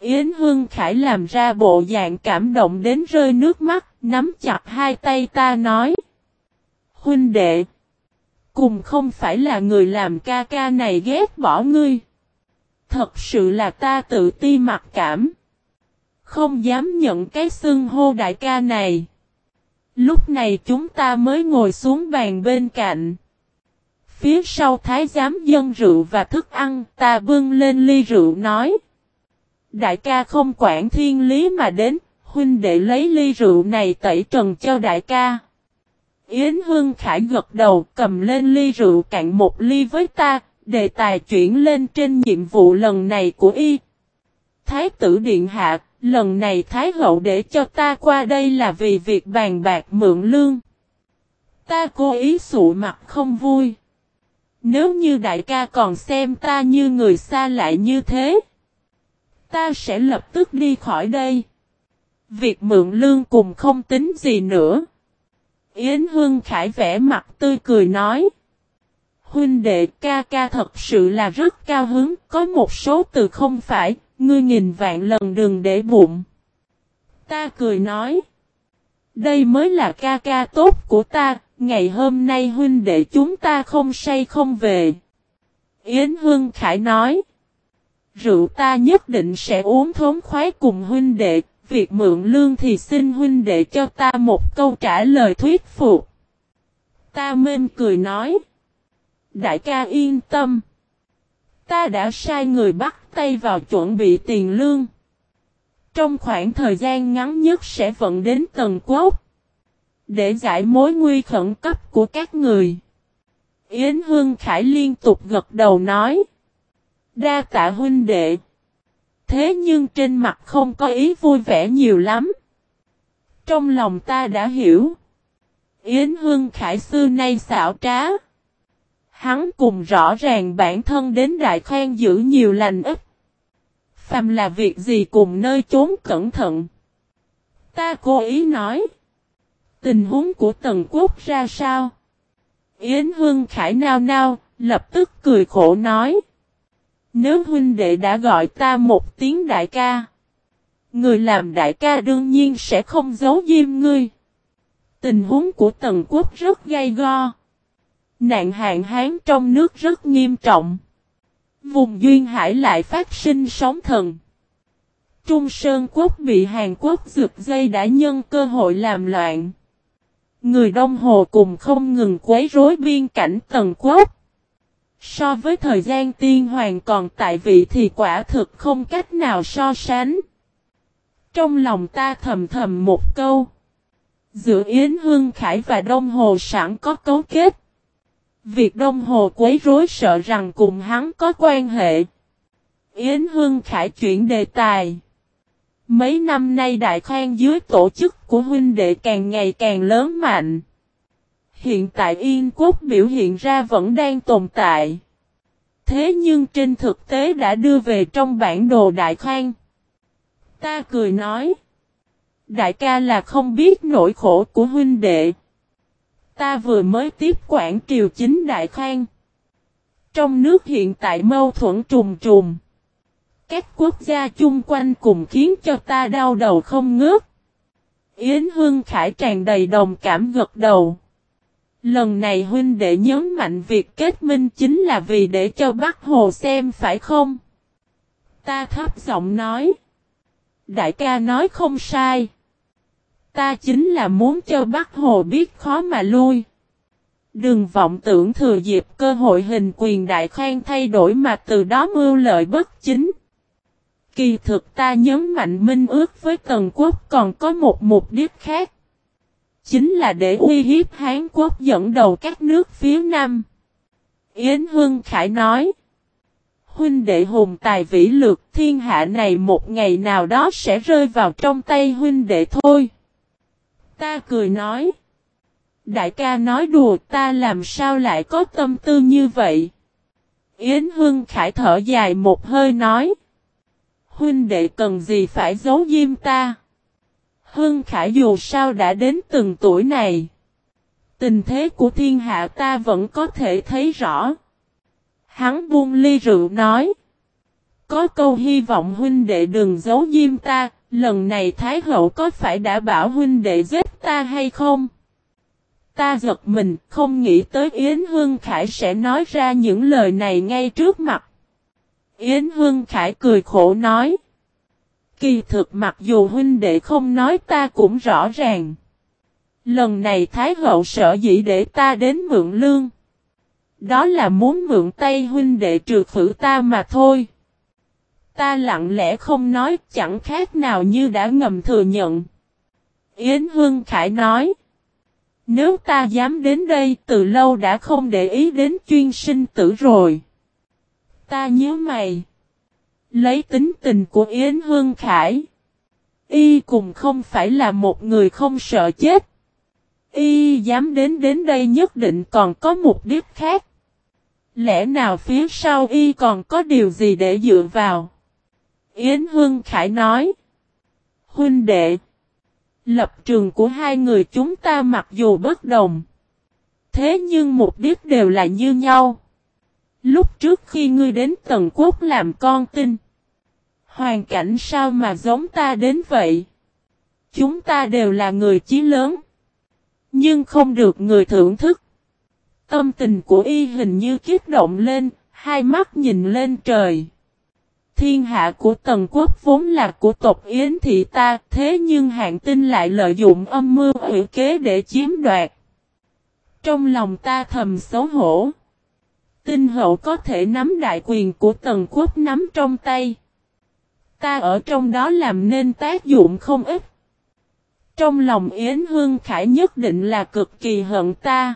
Yến Hương Khải làm ra bộ dạng cảm động đến rơi nước mắt, nắm chặt hai tay ta nói. Huynh đệ, cùng không phải là người làm ca ca này ghét bỏ ngươi. Thật sự là ta tự ti mặc cảm. Không dám nhận cái xưng hô đại ca này. Lúc này chúng ta mới ngồi xuống bàn bên cạnh. Phía sau thái giám dân rượu và thức ăn ta bưng lên ly rượu nói. Đại ca không quản thiên lý mà đến, huynh đệ lấy ly rượu này tẩy trần cho đại ca. Yến Hương Khải gật đầu cầm lên ly rượu cạn một ly với ta, đề tài chuyển lên trên nhiệm vụ lần này của y. Thái tử Điện Hạ, lần này Thái hậu để cho ta qua đây là vì việc bàn bạc mượn lương. Ta cố ý sụ mặt không vui. Nếu như đại ca còn xem ta như người xa lại như thế, ta sẽ lập tức đi khỏi đây. Việc mượn lương cùng không tính gì nữa. Yến Hương Khải vẽ mặt tươi cười nói. Huynh đệ ca ca thật sự là rất cao hứng, có một số từ không phải, ngươi nghìn vạn lần đừng để bụng. Ta cười nói. Đây mới là ca ca tốt của ta, ngày hôm nay huynh đệ chúng ta không say không về. Yến Hương Khải nói. Rượu ta nhất định sẽ uống thốn khoái cùng huynh đệ, việc mượn lương thì xin huynh đệ cho ta một câu trả lời thuyết phục. Ta mên cười nói. Đại ca yên tâm. Ta đã sai người bắt tay vào chuẩn bị tiền lương. Trong khoảng thời gian ngắn nhất sẽ vận đến tầng quốc. Để giải mối nguy khẩn cấp của các người. Yến Hương Khải liên tục gật đầu nói. Đa tạ huynh đệ. Thế nhưng trên mặt không có ý vui vẻ nhiều lắm. Trong lòng ta đã hiểu. Yến Hương Khải xưa nay xảo trá. Hắn cùng rõ ràng bản thân đến đại khoan giữ nhiều lành ít. Phàm là việc gì cùng nơi trốn cẩn thận. Ta cố ý nói. Tình huống của Tần Quốc ra sao? Yến Hương Khải nao nao, lập tức cười khổ nói. Nếu huynh đệ đã gọi ta một tiếng đại ca. Người làm đại ca đương nhiên sẽ không giấu diêm ngươi. Tình huống của Tần Quốc rất gay go. Nạn hạn hán trong nước rất nghiêm trọng. Vùng Duyên Hải lại phát sinh sóng thần. Trung Sơn Quốc bị Hàn Quốc rực dây đã nhân cơ hội làm loạn. Người Đông Hồ cùng không ngừng quấy rối biên cảnh Tần Quốc. So với thời gian tiên hoàng còn tại vị thì quả thực không cách nào so sánh. Trong lòng ta thầm thầm một câu. Giữa Yến Hương Khải và Đông Hồ sẵn có cấu kết. Việc Đông Hồ quấy rối sợ rằng cùng hắn có quan hệ. Yến Hương Khải chuyển đề tài. Mấy năm nay đại khoan dưới tổ chức của huynh đệ càng ngày càng lớn mạnh. Hiện tại Yên Quốc biểu hiện ra vẫn đang tồn tại. Thế nhưng trên thực tế đã đưa về trong bản đồ đại khoan. Ta cười nói. Đại ca là không biết nỗi khổ của huynh đệ. Ta vừa mới tiếp quản triều chính đại khoan. Trong nước hiện tại mâu thuẫn trùng trùng. các quốc gia chung quanh cùng khiến cho ta đau đầu không ngớt. Yến Hương Khải tràn đầy đồng cảm gật đầu. Lần này huynh đệ nhấn mạnh việc kết minh chính là vì để cho Bắc Hồ xem phải không? Ta thấp giọng nói. Đại ca nói không sai. Ta chính là muốn cho Bắc Hồ biết khó mà lui. Đừng vọng tưởng thừa dịp cơ hội hình quyền đại khoan thay đổi mà từ đó mưu lợi bất chính. Kỳ thực ta nhấn mạnh minh ước với Tần Quốc còn có một mục đích khác. Chính là để uy hiếp Hán Quốc dẫn đầu các nước phía Nam. Yến Hương Khải nói. Huynh đệ hùng tài vĩ lược thiên hạ này một ngày nào đó sẽ rơi vào trong tay huynh đệ thôi. Ta cười nói. Đại ca nói đùa ta làm sao lại có tâm tư như vậy. Yến Hương Khải thở dài một hơi nói. Huynh đệ cần gì phải giấu diêm ta. Hương Khải dù sao đã đến từng tuổi này. Tình thế của thiên hạ ta vẫn có thể thấy rõ. Hắn buông ly rượu nói. Có câu hy vọng huynh đệ đừng giấu diêm ta, lần này Thái Hậu có phải đã bảo huynh đệ giết ta hay không? Ta giật mình, không nghĩ tới Yến Hương Khải sẽ nói ra những lời này ngay trước mặt. Yến Hương Khải cười khổ nói. Kỳ thực mặc dù huynh đệ không nói ta cũng rõ ràng. Lần này Thái Hậu sợ dĩ để ta đến mượn lương. Đó là muốn mượn tay huynh đệ trừ khử ta mà thôi. Ta lặng lẽ không nói chẳng khác nào như đã ngầm thừa nhận. Yến Hương Khải nói. Nếu ta dám đến đây, từ lâu đã không để ý đến chuyên sinh tử rồi. Ta nhớ mày. Lấy tính tình của Yến Hương Khải. Y cùng không phải là một người không sợ chết. Y dám đến đến đây nhất định còn có mục đích khác. Lẽ nào phía sau Y còn có điều gì để dựa vào? Yến Hương Khải nói. Huynh đệ. Lập trường của hai người chúng ta mặc dù bất đồng. Thế nhưng mục đích đều là như nhau. Lúc trước khi ngươi đến Tần Quốc làm con tin. Hoàn cảnh sao mà giống ta đến vậy? Chúng ta đều là người chí lớn. Nhưng không được người thưởng thức. Tâm tình của y hình như kiếp động lên, hai mắt nhìn lên trời. Thiên hạ của tần quốc vốn là của tộc Yến thị ta, thế nhưng hạng tinh lại lợi dụng âm mưu ủy kế để chiếm đoạt. Trong lòng ta thầm xấu hổ. Tinh hậu có thể nắm đại quyền của tần quốc nắm trong tay. Ta ở trong đó làm nên tác dụng không ít. Trong lòng Yến Hương Khải nhất định là cực kỳ hận ta.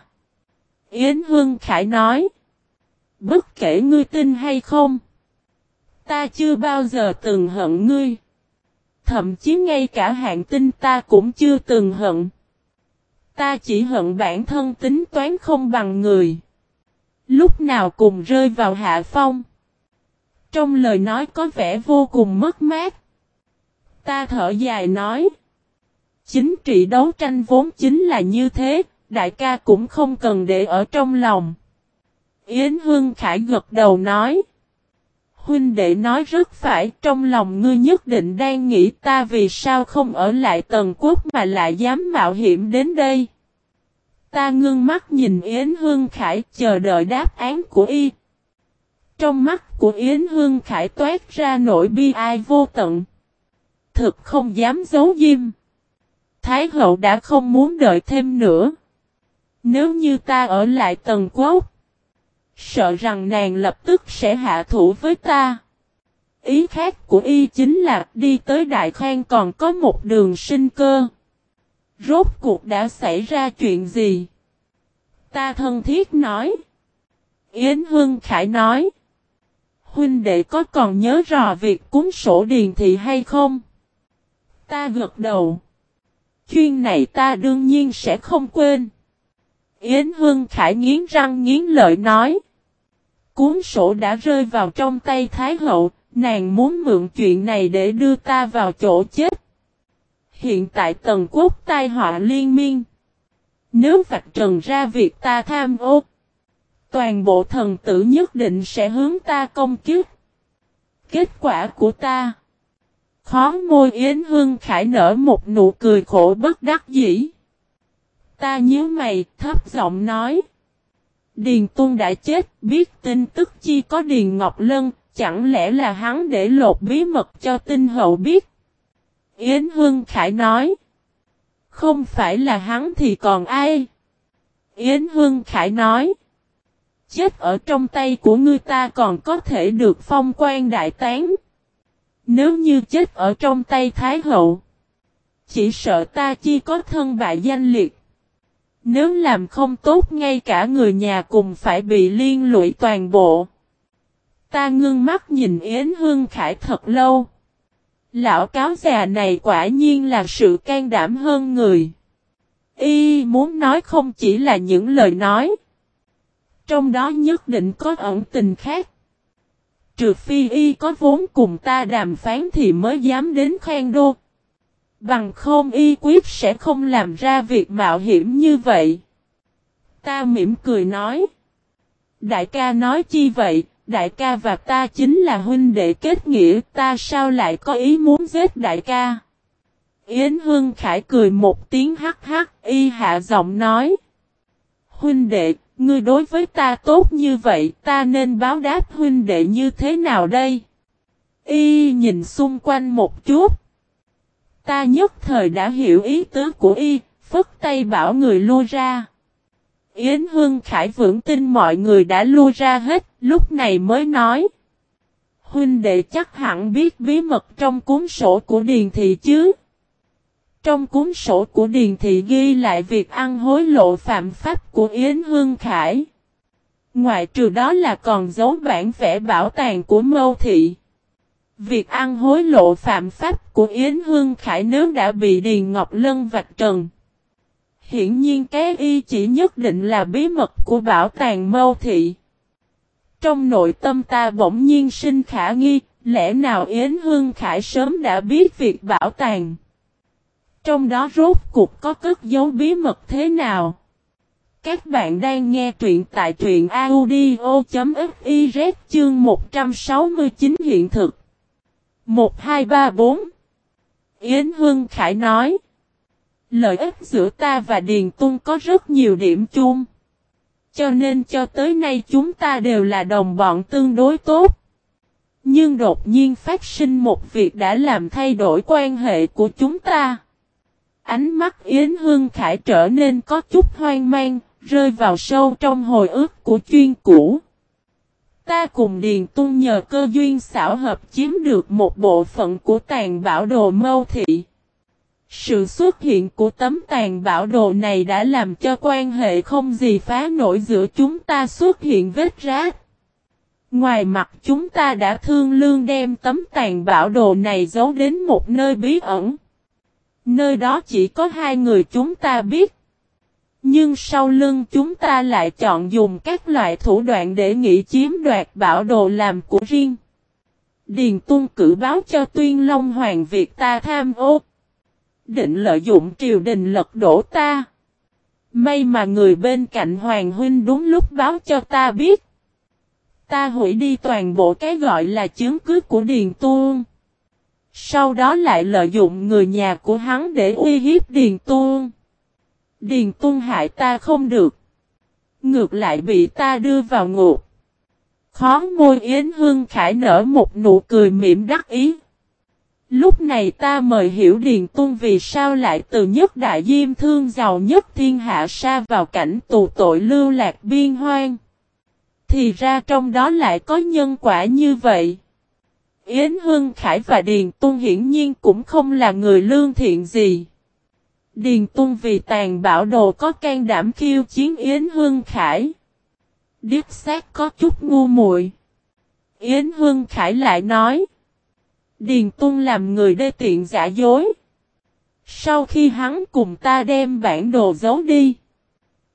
Yến Hương Khải nói. Bất kể ngươi tin hay không. Ta chưa bao giờ từng hận ngươi. Thậm chí ngay cả hạng tinh ta cũng chưa từng hận. Ta chỉ hận bản thân tính toán không bằng người. Lúc nào cùng rơi vào hạ phong. Trong lời nói có vẻ vô cùng mất mát. Ta thở dài nói. Chính trị đấu tranh vốn chính là như thế, đại ca cũng không cần để ở trong lòng. Yến Hương Khải gật đầu nói. Huynh đệ nói rất phải, trong lòng ngươi nhất định đang nghĩ ta vì sao không ở lại tần quốc mà lại dám mạo hiểm đến đây. Ta ngưng mắt nhìn Yến Hương Khải chờ đợi đáp án của y. Trong mắt của Yến Hương Khải toát ra nỗi bi ai vô tận. Thực không dám giấu diêm. Thái hậu đã không muốn đợi thêm nữa. Nếu như ta ở lại tần quốc. Sợ rằng nàng lập tức sẽ hạ thủ với ta. Ý khác của y chính là đi tới Đại Khang còn có một đường sinh cơ. Rốt cuộc đã xảy ra chuyện gì? Ta thân thiết nói. Yến Hương Khải nói. Huynh đệ có còn nhớ rõ việc cúng sổ điền thị hay không? Ta gật đầu. Chuyên này ta đương nhiên sẽ không quên. Yến Hương Khải nghiến răng nghiến lợi nói. Cuốn sổ đã rơi vào trong tay Thái Hậu, nàng muốn mượn chuyện này để đưa ta vào chỗ chết. Hiện tại tần quốc tai họa liên miên. Nếu vạch trần ra việc ta tham ô, toàn bộ thần tử nhất định sẽ hướng ta công kiếp. Kết quả của ta. Khó môi Yến Hương Khải nở một nụ cười khổ bất đắc dĩ. Ta nhớ mày, thấp giọng nói. Điền Tuân đã chết, biết tin tức chi có Điền Ngọc Lân, chẳng lẽ là hắn để lột bí mật cho tinh hậu biết. Yến Hương Khải nói. Không phải là hắn thì còn ai? Yến Hương Khải nói. Chết ở trong tay của ngươi ta còn có thể được phong quan đại tán. Nếu như chết ở trong tay Thái Hậu. Chỉ sợ ta chi có thân bại danh liệt. Nếu làm không tốt, ngay cả người nhà cùng phải bị liên lụy toàn bộ. Ta ngưng mắt nhìn Yến Hương Khải thật lâu. Lão cáo già này quả nhiên là sự can đảm hơn người. Y muốn nói không chỉ là những lời nói. Trong đó nhất định có ẩn tình khác. Trừ phi y có vốn cùng ta đàm phán thì mới dám đến khoan đô. Bằng không y quyết sẽ không làm ra việc mạo hiểm như vậy. Ta mỉm cười nói. Đại ca nói chi vậy, đại ca và ta chính là huynh đệ kết nghĩa, ta sao lại có ý muốn giết đại ca? Yến Hương Khải cười một tiếng hắc hắc, y hạ giọng nói. Huynh đệ, ngươi đối với ta tốt như vậy, ta nên báo đáp huynh đệ như thế nào đây? Y nhìn xung quanh một chút. Ta nhất thời đã hiểu ý tứ của y, phất tay bảo người lui ra. Yến Hương Khải vững tin mọi người đã lui ra hết, lúc này mới nói. Huynh đệ chắc hẳn biết bí mật trong cuốn sổ của Điền Thị chứ. Trong cuốn sổ của Điền Thị ghi lại việc ăn hối lộ phạm pháp của Yến Hương Khải. Ngoài trừ đó là còn dấu bản vẽ bảo tàng của Mâu Thị. Việc ăn hối lộ phạm pháp của Yến Hương Khải nếu đã bị Điền Ngọc Lân vạch trần. Hiển nhiên cái y chỉ nhất định là bí mật của bảo tàng Mâu Thị. Trong nội tâm ta bỗng nhiên sinh khả nghi, lẽ nào Yến Hương Khải sớm đã biết việc bảo tàng. Trong đó rốt cuộc có cất dấu bí mật thế nào? Các bạn đang nghe truyện tại truyện audio.fiz chương 169 hiện thực. 1234 Yến Hương Khải nói Lợi ích giữa ta và Điền Tung có rất nhiều điểm chung. Cho nên cho tới nay chúng ta đều là đồng bọn tương đối tốt. Nhưng đột nhiên phát sinh một việc đã làm thay đổi quan hệ của chúng ta. Ánh mắt Yến Hương Khải trở nên có chút hoang mang, rơi vào sâu trong hồi ức của chuyên cũ. Ta cùng Điền Tung nhờ cơ duyên xảo hợp chiếm được một bộ phận của tàn bảo đồ mâu thị. Sự xuất hiện của tấm tàn bảo đồ này đã làm cho quan hệ không gì phá nổi giữa chúng ta xuất hiện vết rác. Ngoài mặt chúng ta đã thương lương đem tấm tàn bảo đồ này giấu đến một nơi bí ẩn. Nơi đó chỉ có hai người chúng ta biết. Nhưng sau lưng chúng ta lại chọn dùng các loại thủ đoạn để nghĩ chiếm đoạt bảo đồ làm của riêng. Điền Tung cử báo cho Tuyên Long Hoàng Việt ta tham ô. Định lợi dụng triều đình lật đổ ta. May mà người bên cạnh Hoàng Huynh đúng lúc báo cho ta biết. Ta hủy đi toàn bộ cái gọi là chứng cứ của Điền Tuông. Sau đó lại lợi dụng người nhà của hắn để uy hiếp Điền Tuông. Điền Tôn hại ta không được. Ngược lại bị ta đưa vào ngục. Khó môi Yến Hương Khải nở một nụ cười mỉm đắc ý. Lúc này ta mời hiểu Điền Tôn vì sao lại từ nhất đại diêm thương giàu nhất thiên hạ sa vào cảnh tù tội lưu lạc biên hoang. Thì ra trong đó lại có nhân quả như vậy. Yến Hương Khải và Điền Tôn hiển nhiên cũng không là người lương thiện gì. Điền Tung vì tàn bạo đồ có can đảm khiêu chiến Yến Hương Khải. Điếp xác có chút ngu muội. Yến Hương Khải lại nói. Điền Tung làm người đê tiện giả dối. Sau khi hắn cùng ta đem bản đồ giấu đi.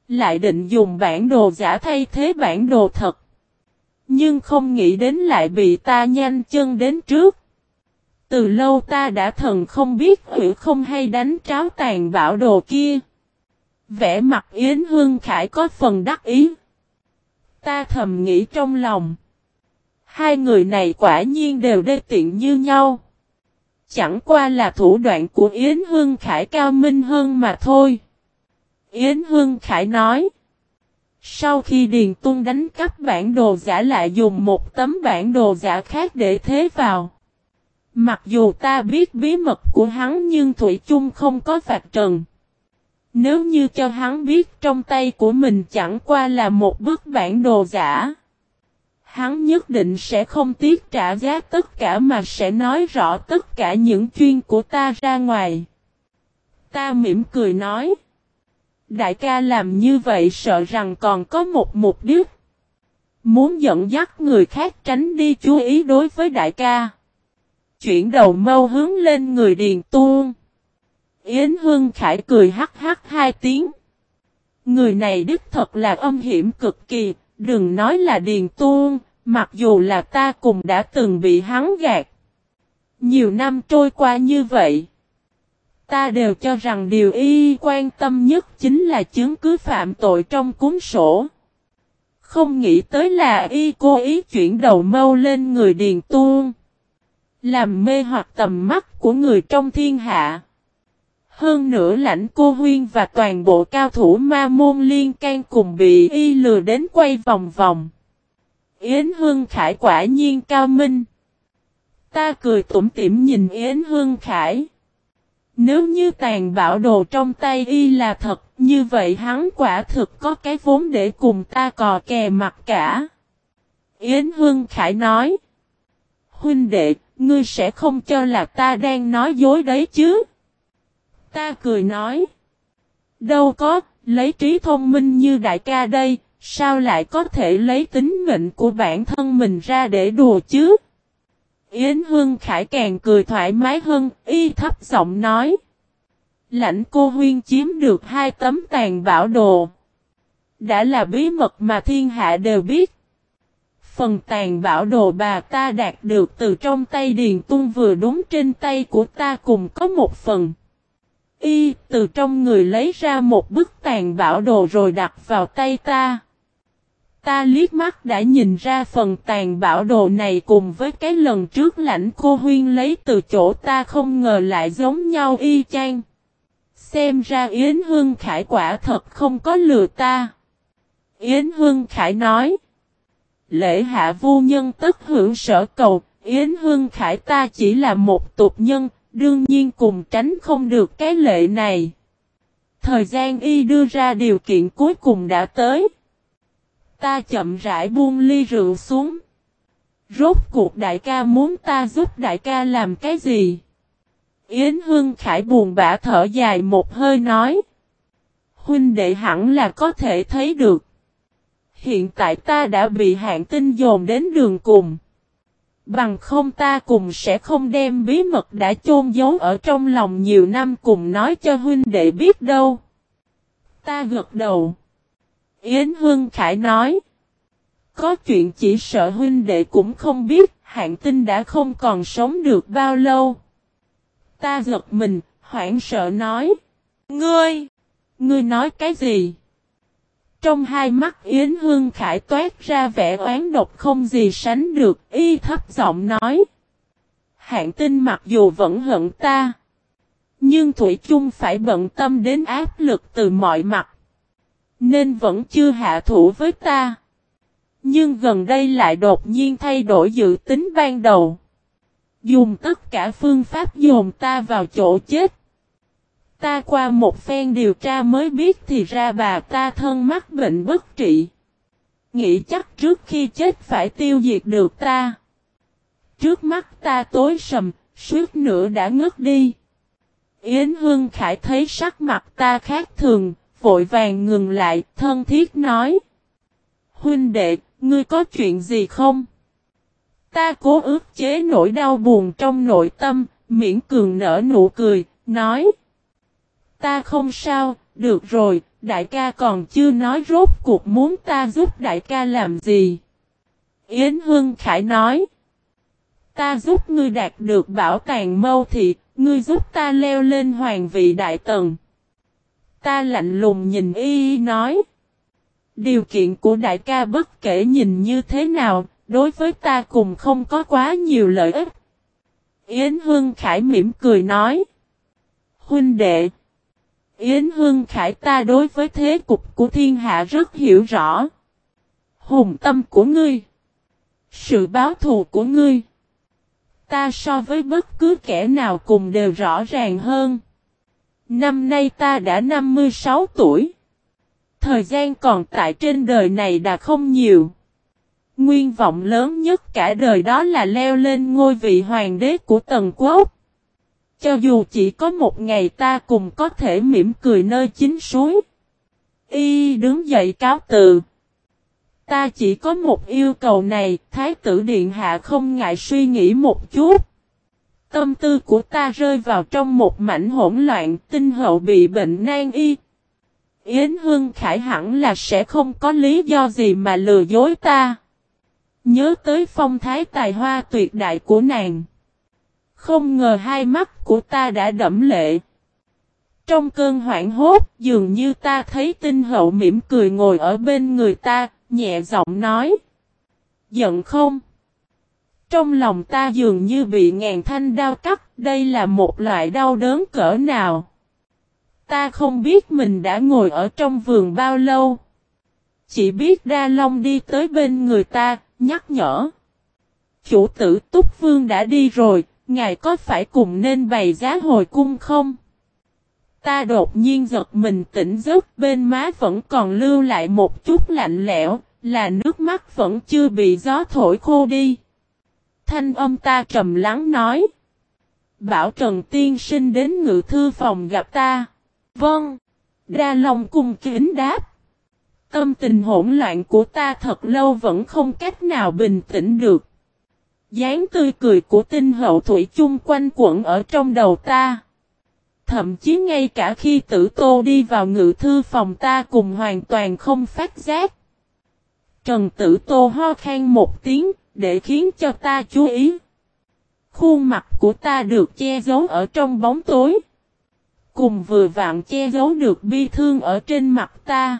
Lại định dùng bản đồ giả thay thế bản đồ thật. Nhưng không nghĩ đến lại bị ta nhanh chân đến trước. Từ lâu ta đã thần không biết hữu không hay đánh tráo tàn bảo đồ kia. Vẽ mặt Yến Hương Khải có phần đắc ý. Ta thầm nghĩ trong lòng. Hai người này quả nhiên đều đê tiện như nhau. Chẳng qua là thủ đoạn của Yến Hương Khải cao minh hơn mà thôi. Yến Hương Khải nói. Sau khi Điền Tuân đánh cắp bản đồ giả lại dùng một tấm bản đồ giả khác để thế vào. Mặc dù ta biết bí mật của hắn nhưng Thủy chung không có phạt trần. Nếu như cho hắn biết trong tay của mình chẳng qua là một bức bản đồ giả. Hắn nhất định sẽ không tiếc trả giá tất cả mà sẽ nói rõ tất cả những chuyên của ta ra ngoài. Ta mỉm cười nói. Đại ca làm như vậy sợ rằng còn có một mục đích. Muốn dẫn dắt người khác tránh đi chú ý đối với đại ca. Chuyển đầu mâu hướng lên người điền tuôn. Yến Hương Khải cười hắc hắc hai tiếng. Người này đích thật là âm hiểm cực kỳ, đừng nói là điền tuôn, mặc dù là ta cùng đã từng bị hắn gạt. Nhiều năm trôi qua như vậy. Ta đều cho rằng điều y quan tâm nhất chính là chứng cứ phạm tội trong cuốn sổ. Không nghĩ tới là y cố ý chuyển đầu mâu lên người điền tuôn. Làm mê hoặc tầm mắt của người trong thiên hạ. Hơn nữa lãnh cô huyên và toàn bộ cao thủ ma môn liên can cùng bị y lừa đến quay vòng vòng. Yến Hương Khải quả nhiên cao minh. Ta cười tủm tỉm nhìn Yến Hương Khải. Nếu như tàn bảo đồ trong tay y là thật, như vậy hắn quả thực có cái vốn để cùng ta cò kè mặt cả. Yến Hương Khải nói. Huynh đệ, ngươi sẽ không cho là ta đang nói dối đấy chứ. Ta cười nói. Đâu có, lấy trí thông minh như đại ca đây, sao lại có thể lấy tính mệnh của bản thân mình ra để đùa chứ? Yến Hương Khải càng cười thoải mái hơn, y thấp giọng nói. Lãnh cô huyên chiếm được hai tấm tàn bảo đồ. Đã là bí mật mà thiên hạ đều biết. Phần tàn bảo đồ bà ta đạt được từ trong tay Điền Tung vừa đúng trên tay của ta cùng có một phần. Y, từ trong người lấy ra một bức tàn bảo đồ rồi đặt vào tay ta. Ta liếc mắt đã nhìn ra phần tàn bảo đồ này cùng với cái lần trước lãnh cô huyên lấy từ chỗ ta không ngờ lại giống nhau y chang. Xem ra Yến Hương Khải quả thật không có lừa ta. Yến Hương Khải nói. Lễ hạ vu nhân tức hưởng sở cầu, Yến Hương Khải ta chỉ là một tục nhân, đương nhiên cùng tránh không được cái lệ này. Thời gian y đưa ra điều kiện cuối cùng đã tới. Ta chậm rãi buông ly rượu xuống. Rốt cuộc đại ca muốn ta giúp đại ca làm cái gì? Yến Hương Khải buồn bã thở dài một hơi nói. Huynh đệ hẳn là có thể thấy được. Hiện tại ta đã bị hạn tinh dồn đến đường cùng. Bằng không ta cùng sẽ không đem bí mật đã chôn giấu ở trong lòng nhiều năm cùng nói cho huynh đệ biết đâu. Ta gật đầu. Yến Hương Khải nói. Có chuyện chỉ sợ huynh đệ cũng không biết, hạng tinh đã không còn sống được bao lâu. Ta giật mình, hoảng sợ nói. Ngươi! Ngươi nói cái gì? Trong hai mắt Yến Hương Khải toát ra vẻ oán độc không gì sánh được, y thấp giọng nói. Hạng tinh mặc dù vẫn hận ta. Nhưng Thủy chung phải bận tâm đến áp lực từ mọi mặt. Nên vẫn chưa hạ thủ với ta. Nhưng gần đây lại đột nhiên thay đổi dự tính ban đầu. Dùng tất cả phương pháp dồn ta vào chỗ chết. Ta qua một phen điều tra mới biết thì ra bà ta thân mắc bệnh bất trị. Nghĩ chắc trước khi chết phải tiêu diệt được ta. Trước mắt ta tối sầm, suốt nữa đã ngất đi. Yến Hương Khải thấy sắc mặt ta khác thường, vội vàng ngừng lại, thân thiết nói. Huynh đệ, ngươi có chuyện gì không? Ta cố ước chế nỗi đau buồn trong nội tâm, miễn cường nở nụ cười, nói. Ta không sao, được rồi, đại ca còn chưa nói rốt cuộc muốn ta giúp đại ca làm gì. Yến Hương Khải nói. Ta giúp ngươi đạt được bảo tàng mâu thị, ngươi giúp ta leo lên hoàng vị đại tần. Ta lạnh lùng nhìn y nói. Điều kiện của đại ca bất kể nhìn như thế nào, đối với ta cùng không có quá nhiều lợi ích. Yến Hương Khải mỉm cười nói. Huynh đệ. Yến Hương Khải ta đối với thế cục của thiên hạ rất hiểu rõ. Hùng tâm của ngươi. Sự báo thù của ngươi. Ta so với bất cứ kẻ nào cùng đều rõ ràng hơn. Năm nay ta đã 56 tuổi. Thời gian còn tại trên đời này đã không nhiều. Nguyên vọng lớn nhất cả đời đó là leo lên ngôi vị hoàng đế của Tần Quốc. Cho dù chỉ có một ngày ta cùng có thể mỉm cười nơi chính suối. Y đứng dậy cáo từ. Ta chỉ có một yêu cầu này, Thái tử Điện Hạ không ngại suy nghĩ một chút. Tâm tư của ta rơi vào trong một mảnh hỗn loạn, tinh hậu bị bệnh nan y. Yến Hương Khải hẳn là sẽ không có lý do gì mà lừa dối ta. Nhớ tới phong thái tài hoa tuyệt đại của nàng. Không ngờ hai mắt của ta đã đẫm lệ. Trong cơn hoảng hốt, dường như ta thấy tinh hậu mỉm cười ngồi ở bên người ta, nhẹ giọng nói. Giận không? Trong lòng ta dường như bị ngàn thanh đau cắt, đây là một loại đau đớn cỡ nào. Ta không biết mình đã ngồi ở trong vườn bao lâu. Chỉ biết Đa Long đi tới bên người ta, nhắc nhở. Chủ tử Túc Vương đã đi rồi, ngài có phải cùng nên bày giá hồi cung không? Ta đột nhiên giật mình tỉnh giấc bên má vẫn còn lưu lại một chút lạnh lẽo, là nước mắt vẫn chưa bị gió thổi khô đi. Thanh âm ta trầm lắng nói. Bảo Trần Tiên sinh đến ngự thư phòng gặp ta. Vâng. Đa Long cung kính đáp. Tâm tình hỗn loạn của ta thật lâu vẫn không cách nào bình tĩnh được dáng tươi cười của tinh hậu thủy chung quanh quẩn ở trong đầu ta. Thậm chí ngay cả khi tử tô đi vào ngự thư phòng ta cùng hoàn toàn không phát giác. Trần tử tô ho khan một tiếng, để khiến cho ta chú ý. Khuôn mặt của ta được che giấu ở trong bóng tối. Cùng vừa vặn che giấu được bi thương ở trên mặt ta.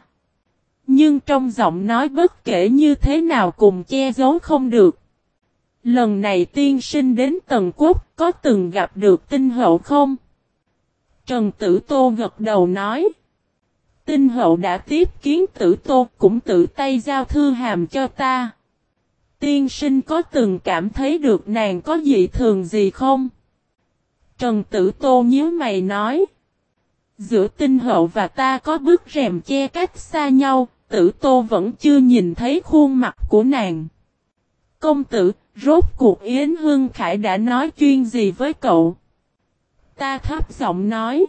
Nhưng trong giọng nói bất kể như thế nào cùng che giấu không được. Lần này tiên sinh đến Tần Quốc có từng gặp được tinh hậu không? Trần Tử Tô gật đầu nói. Tinh hậu đã tiếp kiến Tử Tô cũng tự tay giao thư hàm cho ta. Tiên sinh có từng cảm thấy được nàng có dị thường gì không? Trần Tử Tô nhớ mày nói. Giữa tinh hậu và ta có bức rèm che cách xa nhau, tử tô vẫn chưa nhìn thấy khuôn mặt của nàng. Công tử, rốt cuộc Yến Hương Khải đã nói chuyên gì với cậu? Ta thấp giọng nói.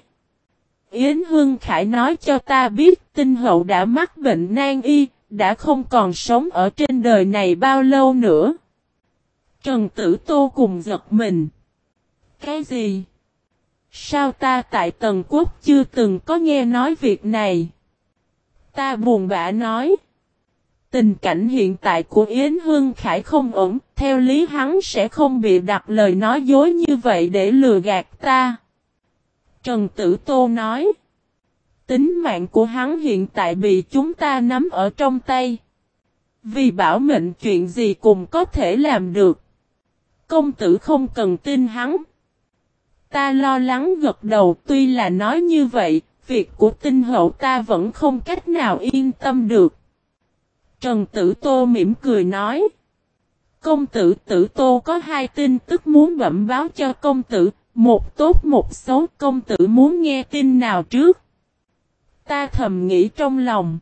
Yến Hương Khải nói cho ta biết tinh hậu đã mắc bệnh nan y, đã không còn sống ở trên đời này bao lâu nữa. Trần Tử Tô cùng giật mình. Cái gì? Sao ta tại Tần Quốc chưa từng có nghe nói việc này? Ta buồn bã nói. Tình cảnh hiện tại của Yến Hương Khải không ổn, theo lý hắn sẽ không bị đặt lời nói dối như vậy để lừa gạt ta. Trần Tử Tô nói. Tính mạng của hắn hiện tại bị chúng ta nắm ở trong tay. Vì bảo mệnh chuyện gì cũng có thể làm được. Công tử không cần tin hắn. Ta lo lắng gật đầu tuy là nói như vậy, việc của tinh hậu ta vẫn không cách nào yên tâm được. Trần Tử Tô mỉm cười nói. Công tử Tử Tô có hai tin tức muốn bẩm báo cho công tử, một tốt một xấu công tử muốn nghe tin nào trước. Ta thầm nghĩ trong lòng.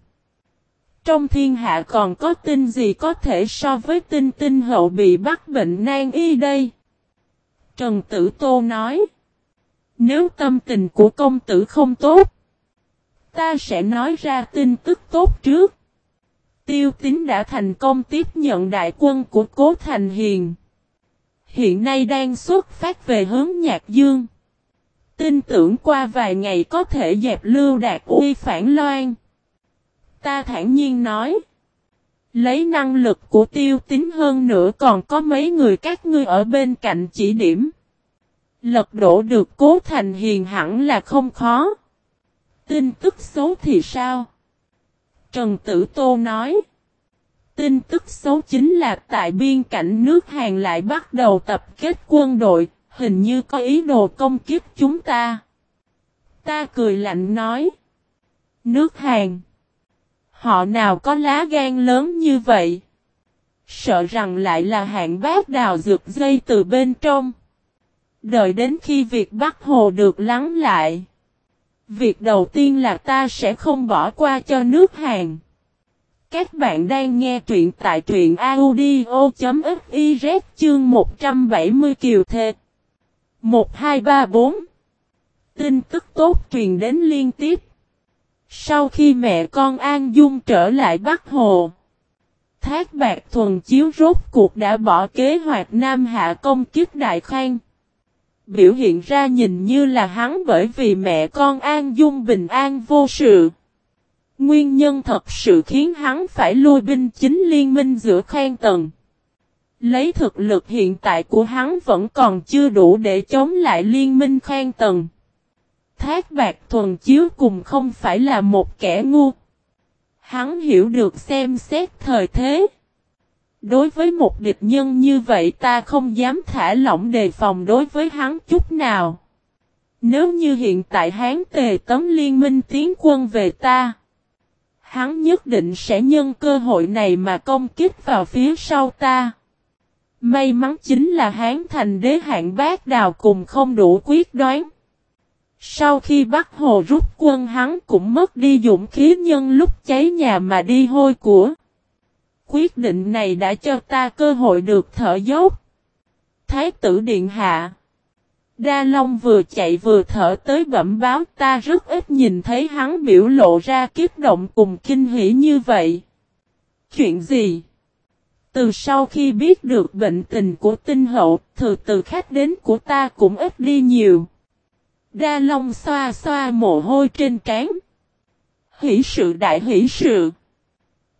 Trong thiên hạ còn có tin gì có thể so với tin tinh hậu bị bắt bệnh nan y đây? Trần Tử Tô nói. Nếu tâm tình của công tử không tốt, ta sẽ nói ra tin tức tốt trước. Tiêu tín đã thành công tiếp nhận đại quân của Cố Thành Hiền. Hiện nay đang xuất phát về hướng Nhạc Dương. Tin tưởng qua vài ngày có thể dẹp lưu đạt uy phản loan. Ta thản nhiên nói. Lấy năng lực của tiêu tín hơn nữa còn có mấy người các ngươi ở bên cạnh chỉ điểm. Lật đổ được cố thành hiền hẳn là không khó. Tin tức xấu thì sao? Trần Tử Tô nói. Tin tức xấu chính là tại biên cảnh nước Hàn lại bắt đầu tập kết quân đội, hình như có ý đồ công kiếp chúng ta. Ta cười lạnh nói. Nước Hàn. Họ nào có lá gan lớn như vậy? Sợ rằng lại là hạng bác đào dược dây từ bên trong. Đợi đến khi việc bắt hồ được lắng lại. Việc đầu tiên là ta sẽ không bỏ qua cho nước Hàn. Các bạn đang nghe truyện tại truyện audio.fiz chương 170 kiều thê. 1234 Tin tức tốt truyền đến liên tiếp. Sau khi mẹ con An Dung trở lại Bắc Hồ, Thác Bạc Thuần Chiếu rốt cuộc đã bỏ kế hoạch Nam Hạ công kiếp Đại Khang. Biểu hiện ra nhìn như là hắn bởi vì mẹ con An Dung bình an vô sự. Nguyên nhân thật sự khiến hắn phải lui binh chính liên minh giữa khen tầng Lấy thực lực hiện tại của hắn vẫn còn chưa đủ để chống lại liên minh khen tầng Thác bạc thuần chiếu cùng không phải là một kẻ ngu. Hắn hiểu được xem xét thời thế. Đối với một địch nhân như vậy ta không dám thả lỏng đề phòng đối với hắn chút nào. Nếu như hiện tại hắn tề tấm liên minh tiến quân về ta. Hắn nhất định sẽ nhân cơ hội này mà công kích vào phía sau ta. May mắn chính là hán thành đế hạng bác đào cùng không đủ quyết đoán. Sau khi bắt hồ rút quân hắn cũng mất đi dũng khí nhân lúc cháy nhà mà đi hôi của. Quyết định này đã cho ta cơ hội được thở dốc. Thái tử Điện Hạ Đa Long vừa chạy vừa thở tới bẩm báo ta rất ít nhìn thấy hắn biểu lộ ra kiếp động cùng kinh hỉ như vậy. Chuyện gì? Từ sau khi biết được bệnh tình của tinh hậu, từ từ khách đến của ta cũng ít đi nhiều. Đa Long xoa xoa mồ hôi trên trán. Hỷ sự đại hỷ sự.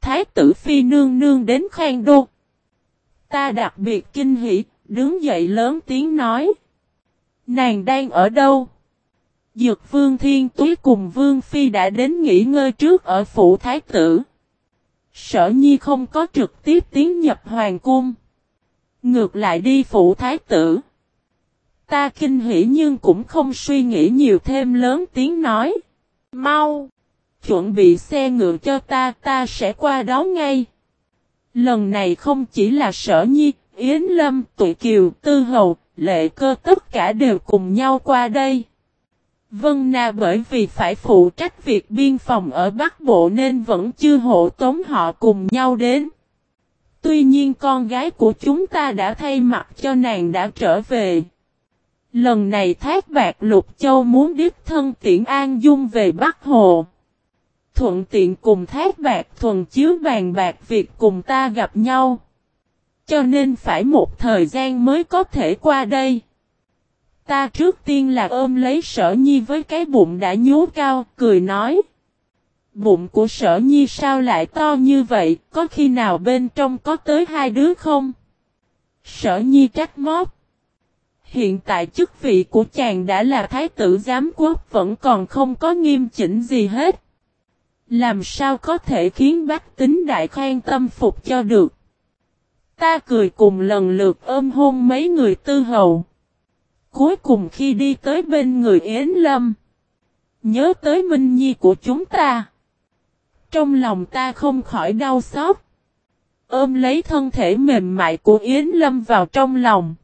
Thái tử phi nương nương đến khang đô. Ta đặc biệt kinh hỉ, đứng dậy lớn tiếng nói. Nàng đang ở đâu? Dược vương thiên túy cùng vương phi đã đến nghỉ ngơi trước ở phủ thái tử. Sở nhi không có trực tiếp tiến nhập hoàng cung. Ngược lại đi phủ thái tử. Ta kinh hỉ nhưng cũng không suy nghĩ nhiều thêm lớn tiếng nói. Mau! Chuẩn bị xe ngựa cho ta, ta sẽ qua đó ngay. Lần này không chỉ là sở nhi, Yến Lâm, Tụi Kiều, Tư Hầu, Lệ Cơ tất cả đều cùng nhau qua đây. Vân Na bởi vì phải phụ trách việc biên phòng ở Bắc Bộ nên vẫn chưa hộ tống họ cùng nhau đến. Tuy nhiên con gái của chúng ta đã thay mặt cho nàng đã trở về. Lần này Thác Bạc Lục Châu muốn đích thân tiễn An Dung về Bắc Hồ. Thuận tiện cùng Thác Bạc Thuần Chiếu bàn bạc việc cùng ta gặp nhau. Cho nên phải một thời gian mới có thể qua đây. Ta trước tiên là ôm lấy sở nhi với cái bụng đã nhú cao, cười nói. Bụng của sở nhi sao lại to như vậy, có khi nào bên trong có tới hai đứa không? Sở nhi trách móc. Hiện tại chức vị của chàng đã là thái tử giám quốc vẫn còn không có nghiêm chỉnh gì hết. Làm sao có thể khiến bác tính đại khoan tâm phục cho được. Ta cười cùng lần lượt ôm hôn mấy người tư hầu. Cuối cùng khi đi tới bên người Yến Lâm. Nhớ tới Minh Nhi của chúng ta. Trong lòng ta không khỏi đau xót. Ôm lấy thân thể mềm mại của Yến Lâm vào trong lòng.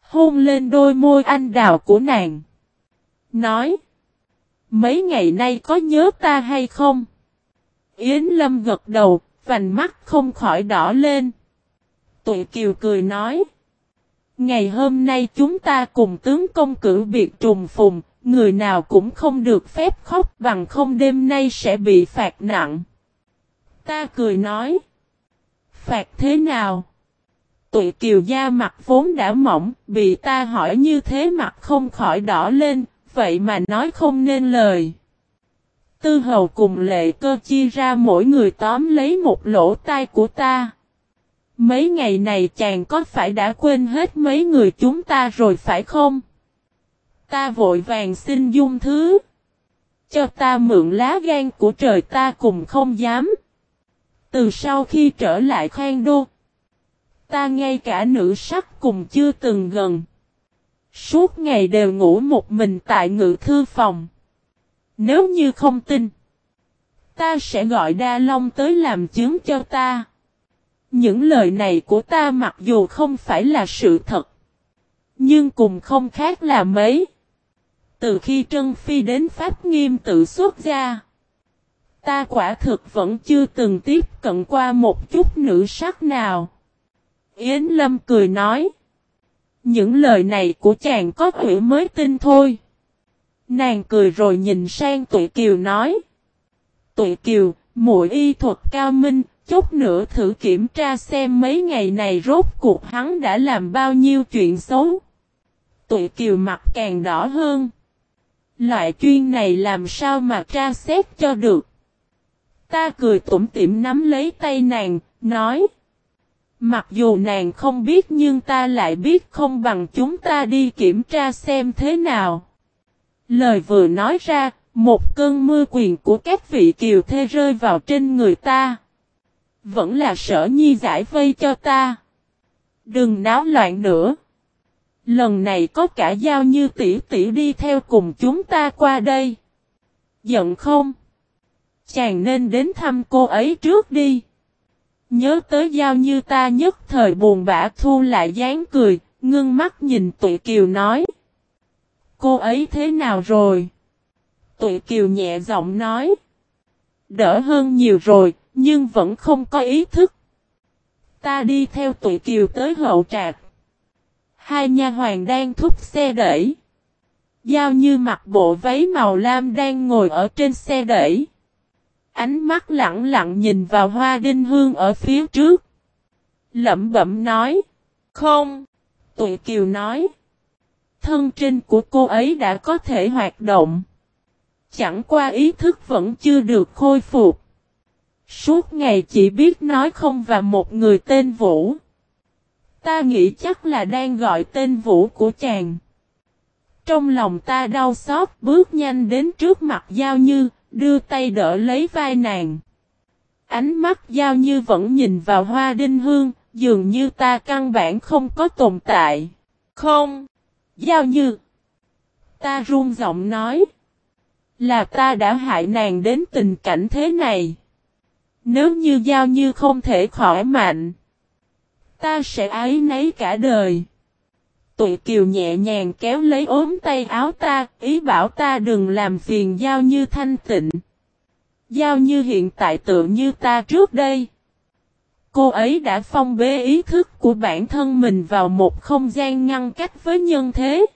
Hôn lên đôi môi anh đào của nàng. Nói. Mấy ngày nay có nhớ ta hay không? Yến Lâm gật đầu, vành mắt không khỏi đỏ lên. Tụi Kiều cười nói. Ngày hôm nay chúng ta cùng tướng công cử biệt trùng phùng, người nào cũng không được phép khóc bằng không đêm nay sẽ bị phạt nặng. Ta cười nói. Phạt thế nào? Tụi kiều da mặt vốn đã mỏng, bị ta hỏi như thế mặt không khỏi đỏ lên, vậy mà nói không nên lời. Tư hầu cùng lệ cơ chia ra mỗi người tóm lấy một lỗ tai của ta. Mấy ngày này chàng có phải đã quên hết mấy người chúng ta rồi phải không? Ta vội vàng xin dung thứ. Cho ta mượn lá gan của trời ta cùng không dám. Từ sau khi trở lại khoan đô, ta ngay cả nữ sắc cùng chưa từng gần. Suốt ngày đều ngủ một mình tại ngự thư phòng. Nếu như không tin, ta sẽ gọi Đa Long tới làm chứng cho ta. Những lời này của ta mặc dù không phải là sự thật, nhưng cùng không khác là mấy. Từ khi Trân Phi đến Pháp Nghiêm tự xuất ra, ta quả thực vẫn chưa từng tiếp cận qua một chút nữ sắc nào. Yến Lâm cười nói. Những lời này của chàng có tuổi mới tin thôi. Nàng cười rồi nhìn sang tụi kiều nói. Tụi kiều, muội y thuật cao minh, chút nữa thử kiểm tra xem mấy ngày này rốt cuộc hắn đã làm bao nhiêu chuyện xấu. Tụi kiều mặt càng đỏ hơn. Loại chuyên này làm sao mà tra xét cho được. Ta cười tủm tỉm nắm lấy tay nàng, nói. Mặc dù nàng không biết nhưng ta lại biết không bằng chúng ta đi kiểm tra xem thế nào. Lời vừa nói ra, một cơn mưa quyền của các vị kiều thê rơi vào trên người ta. Vẫn là sở nhi giải vây cho ta. Đừng náo loạn nữa. Lần này có cả giao như tỷ tỷ đi theo cùng chúng ta qua đây. Giận không? Chàng nên đến thăm cô ấy trước đi. Nhớ tới giao như ta nhất thời buồn bã thu lại dáng cười, ngưng mắt nhìn tụi kiều nói. Cô ấy thế nào rồi? Tụi kiều nhẹ giọng nói. Đỡ hơn nhiều rồi, nhưng vẫn không có ý thức. Ta đi theo tụi kiều tới hậu trạc. Hai nha hoàng đang thúc xe đẩy. Giao như mặc bộ váy màu lam đang ngồi ở trên xe đẩy. Ánh mắt lặng lặng nhìn vào hoa đinh hương ở phía trước. Lẩm bẩm nói. Không. Tụi Kiều nói. Thân trinh của cô ấy đã có thể hoạt động. Chẳng qua ý thức vẫn chưa được khôi phục. Suốt ngày chỉ biết nói không và một người tên Vũ. Ta nghĩ chắc là đang gọi tên Vũ của chàng. Trong lòng ta đau xót bước nhanh đến trước mặt Giao Như, đưa tay đỡ lấy vai nàng. Ánh mắt Giao Như vẫn nhìn vào hoa đinh hương, dường như ta căn bản không có tồn tại. Không! Giao Như! Ta run giọng nói. Là ta đã hại nàng đến tình cảnh thế này. Nếu như Giao Như không thể khỏi mạnh. Ta sẽ ái nấy cả đời. Tụi kiều nhẹ nhàng kéo lấy ốm tay áo ta, ý bảo ta đừng làm phiền Giao Như thanh tịnh. Giao Như hiện tại tự như ta trước đây. Cô ấy đã phong bế ý thức của bản thân mình vào một không gian ngăn cách với nhân thế.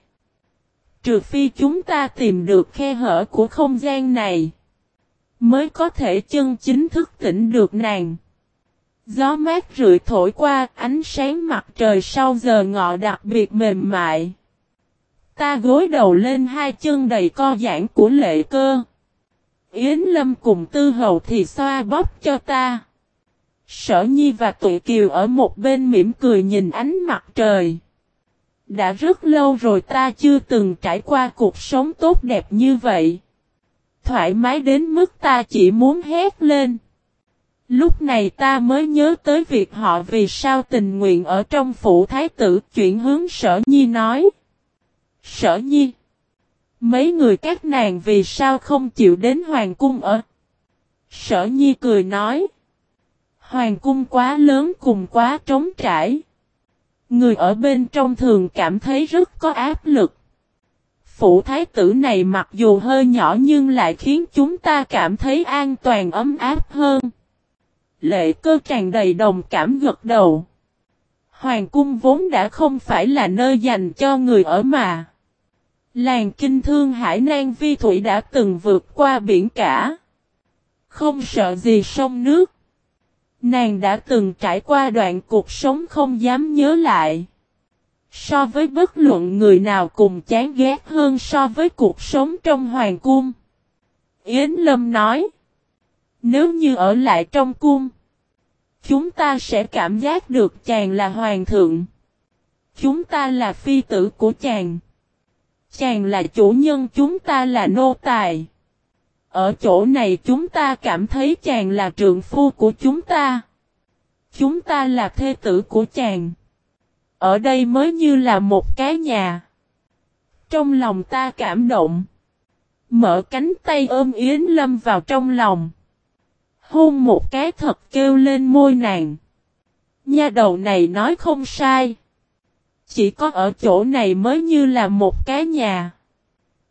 Trừ phi chúng ta tìm được khe hở của không gian này. Mới có thể chân chính thức tỉnh được nàng. Gió mát rượi thổi qua, ánh sáng mặt trời sau giờ ngọ đặc biệt mềm mại. Ta gối đầu lên hai chân đầy co giãn của lệ cơ. Yến Lâm cùng tư hầu thì xoa bóp cho ta. Sở Nhi và Tụi Kiều ở một bên mỉm cười nhìn ánh mặt trời. Đã rất lâu rồi ta chưa từng trải qua cuộc sống tốt đẹp như vậy. Thoải mái đến mức ta chỉ muốn hét lên. Lúc này ta mới nhớ tới việc họ vì sao tình nguyện ở trong phủ thái tử chuyển hướng sở nhi nói. Sở nhi. Mấy người các nàng vì sao không chịu đến hoàng cung ở. Sở nhi cười nói. Hoàng cung quá lớn cùng quá trống trải. Người ở bên trong thường cảm thấy rất có áp lực. Phủ thái tử này mặc dù hơi nhỏ nhưng lại khiến chúng ta cảm thấy an toàn ấm áp hơn. Lệ cơ tràn đầy đồng cảm gật đầu. Hoàng cung vốn đã không phải là nơi dành cho người ở mà. Làng kinh thương Hải Nam Vi Thủy đã từng vượt qua biển cả. Không sợ gì sông nước. Nàng đã từng trải qua đoạn cuộc sống không dám nhớ lại. So với bất luận người nào cùng chán ghét hơn so với cuộc sống trong hoàng cung. Yến Lâm nói. Nếu như ở lại trong cung. Chúng ta sẽ cảm giác được chàng là hoàng thượng. Chúng ta là phi tử của chàng. Chàng là chủ nhân, chúng ta là nô tài. Ở chỗ này chúng ta cảm thấy chàng là trượng phu của chúng ta. Chúng ta là thê tử của chàng. Ở đây mới như là một cái nhà. Trong lòng ta cảm động. Mở cánh tay ôm Yến Lâm vào trong lòng. Hôn một cái thật kêu lên môi nàng. Nha đầu này nói không sai. Chỉ có ở chỗ này mới như là một cái nhà.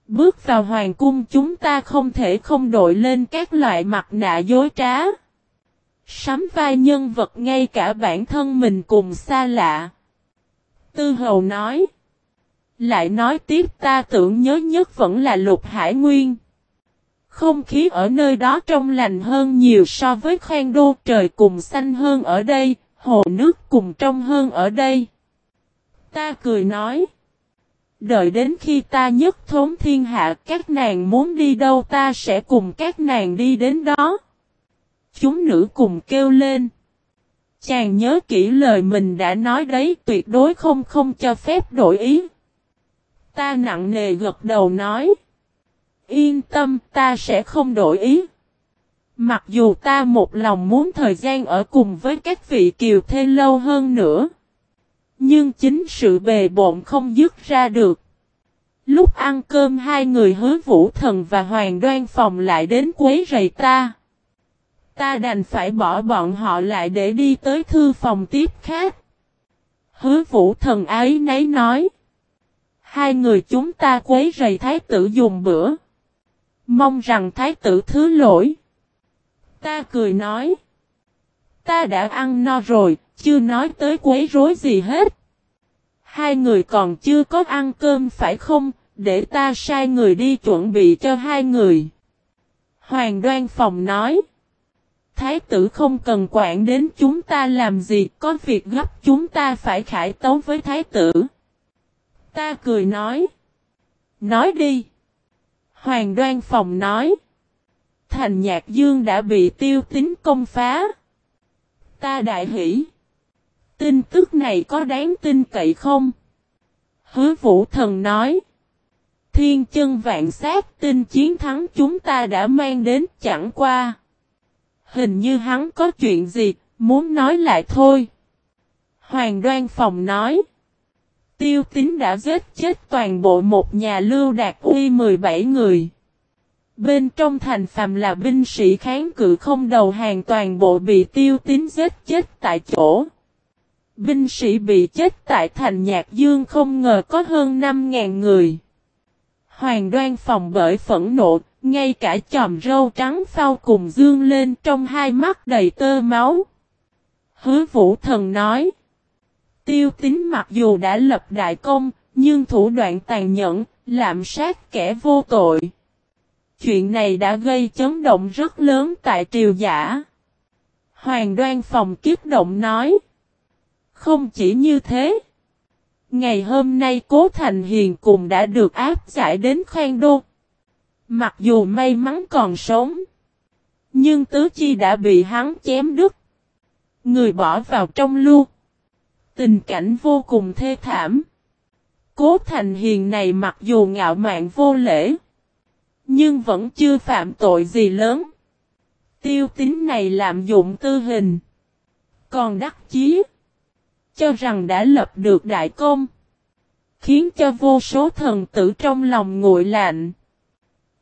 Bước vào hoàng cung chúng ta không thể không đội lên các loại mặt nạ dối trá. Sắm vai nhân vật ngay cả bản thân mình cùng xa lạ. Tư hầu nói. Lại nói tiếp ta tưởng nhớ nhất vẫn là lục hải nguyên. Không khí ở nơi đó trong lành hơn nhiều so với khoan đô trời cùng xanh hơn ở đây, hồ nước cùng trong hơn ở đây. Ta cười nói. Đợi đến khi ta nhất thốn thiên hạ các nàng muốn đi đâu ta sẽ cùng các nàng đi đến đó. Chúng nữ cùng kêu lên. Chàng nhớ kỹ lời mình đã nói đấy tuyệt đối không không cho phép đổi ý. Ta nặng nề gật đầu nói. Yên tâm, ta sẽ không đổi ý. Mặc dù ta một lòng muốn thời gian ở cùng với các vị kiều thê lâu hơn nữa. Nhưng chính sự bề bộn không dứt ra được. Lúc ăn cơm hai người hứa vũ thần và hoàng đoan phòng lại đến quấy rầy ta. Ta đành phải bỏ bọn họ lại để đi tới thư phòng tiếp khác. Hứa vũ thần ấy nấy nói. Hai người chúng ta quấy rầy thái tử dùng bữa. Mong rằng thái tử thứ lỗi. Ta cười nói. Ta đã ăn no rồi, chưa nói tới quấy rối gì hết. Hai người còn chưa có ăn cơm phải không, để ta sai người đi chuẩn bị cho hai người. Hoàng đoan phòng nói. Thái tử không cần quản đến chúng ta làm gì, có việc gấp chúng ta phải khải tấu với thái tử. Ta cười nói. Nói đi. Hoàng đoan phòng nói. Thành nhạc dương đã bị tiêu tính công phá. Ta đại hỷ. Tin tức này có đáng tin cậy không? Hứa vũ thần nói. Thiên chân vạn sát tin chiến thắng chúng ta đã mang đến chẳng qua. Hình như hắn có chuyện gì, muốn nói lại thôi. Hoàng đoan phòng nói. Tiêu tín đã giết chết toàn bộ một nhà lưu đạt uy 17 người. Bên trong thành phàm là binh sĩ kháng cự không đầu hàng toàn bộ bị tiêu tín giết chết tại chỗ. Binh sĩ bị chết tại thành Nhạc Dương không ngờ có hơn 5.000 người. Hoàng đoan phòng bởi phẫn nộ, ngay cả chòm râu trắng phao cùng dương lên trong hai mắt đầy tơ máu. Hứa vũ thần nói. Tiêu tính mặc dù đã lập đại công, nhưng thủ đoạn tàn nhẫn, lạm sát kẻ vô tội. Chuyện này đã gây chấn động rất lớn tại triều giả. Hoàng đoan phòng kiếp động nói. Không chỉ như thế. Ngày hôm nay Cố Thành Hiền cùng đã được áp giải đến khoan đô. Mặc dù may mắn còn sống. Nhưng tứ chi đã bị hắn chém đứt. Người bỏ vào trong lưu. Tình cảnh vô cùng thê thảm. Cố Thành Hiền này mặc dù ngạo mạn vô lễ. Nhưng vẫn chưa phạm tội gì lớn. Tiêu tính này lạm dụng tư hình. Còn đắc chí. Cho rằng đã lập được đại công. Khiến cho vô số thần tử trong lòng nguội lạnh.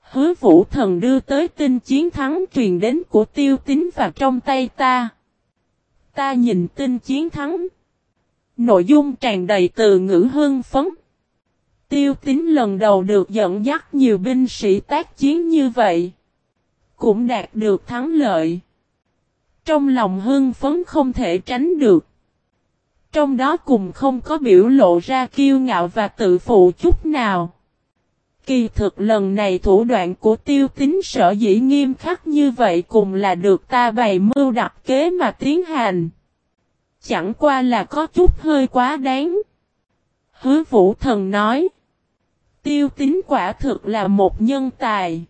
Hứa vũ thần đưa tới tin chiến thắng truyền đến của tiêu tính và trong tay ta. Ta nhìn tin chiến thắng. Nội dung tràn đầy từ ngữ hưng phấn. Tiêu tính lần đầu được dẫn dắt nhiều binh sĩ tác chiến như vậy. Cũng đạt được thắng lợi. Trong lòng hưng phấn không thể tránh được. Trong đó cùng không có biểu lộ ra kiêu ngạo và tự phụ chút nào. Kỳ thực lần này thủ đoạn của tiêu tính sở dĩ nghiêm khắc như vậy cùng là được ta bày mưu đặt kế mà tiến hành. Chẳng qua là có chút hơi quá đáng. Hứa vũ thần nói. Tiêu tính quả thực là một nhân tài.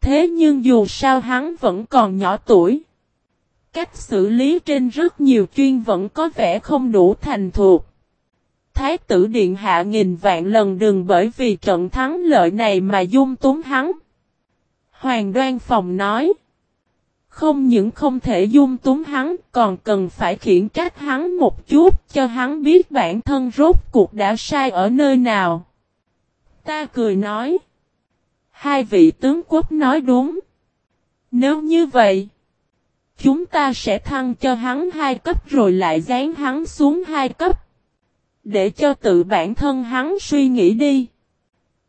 Thế nhưng dù sao hắn vẫn còn nhỏ tuổi. Cách xử lý trên rất nhiều chuyên vẫn có vẻ không đủ thành thuộc. Thái tử Điện Hạ nghìn vạn lần đừng bởi vì trận thắng lợi này mà dung túng hắn. Hoàng đoan phòng nói. Không những không thể dung túng hắn, còn cần phải khiển trách hắn một chút cho hắn biết bản thân rốt cuộc đã sai ở nơi nào. Ta cười nói. Hai vị tướng quốc nói đúng. Nếu như vậy, chúng ta sẽ thăng cho hắn hai cấp rồi lại dán hắn xuống hai cấp. Để cho tự bản thân hắn suy nghĩ đi.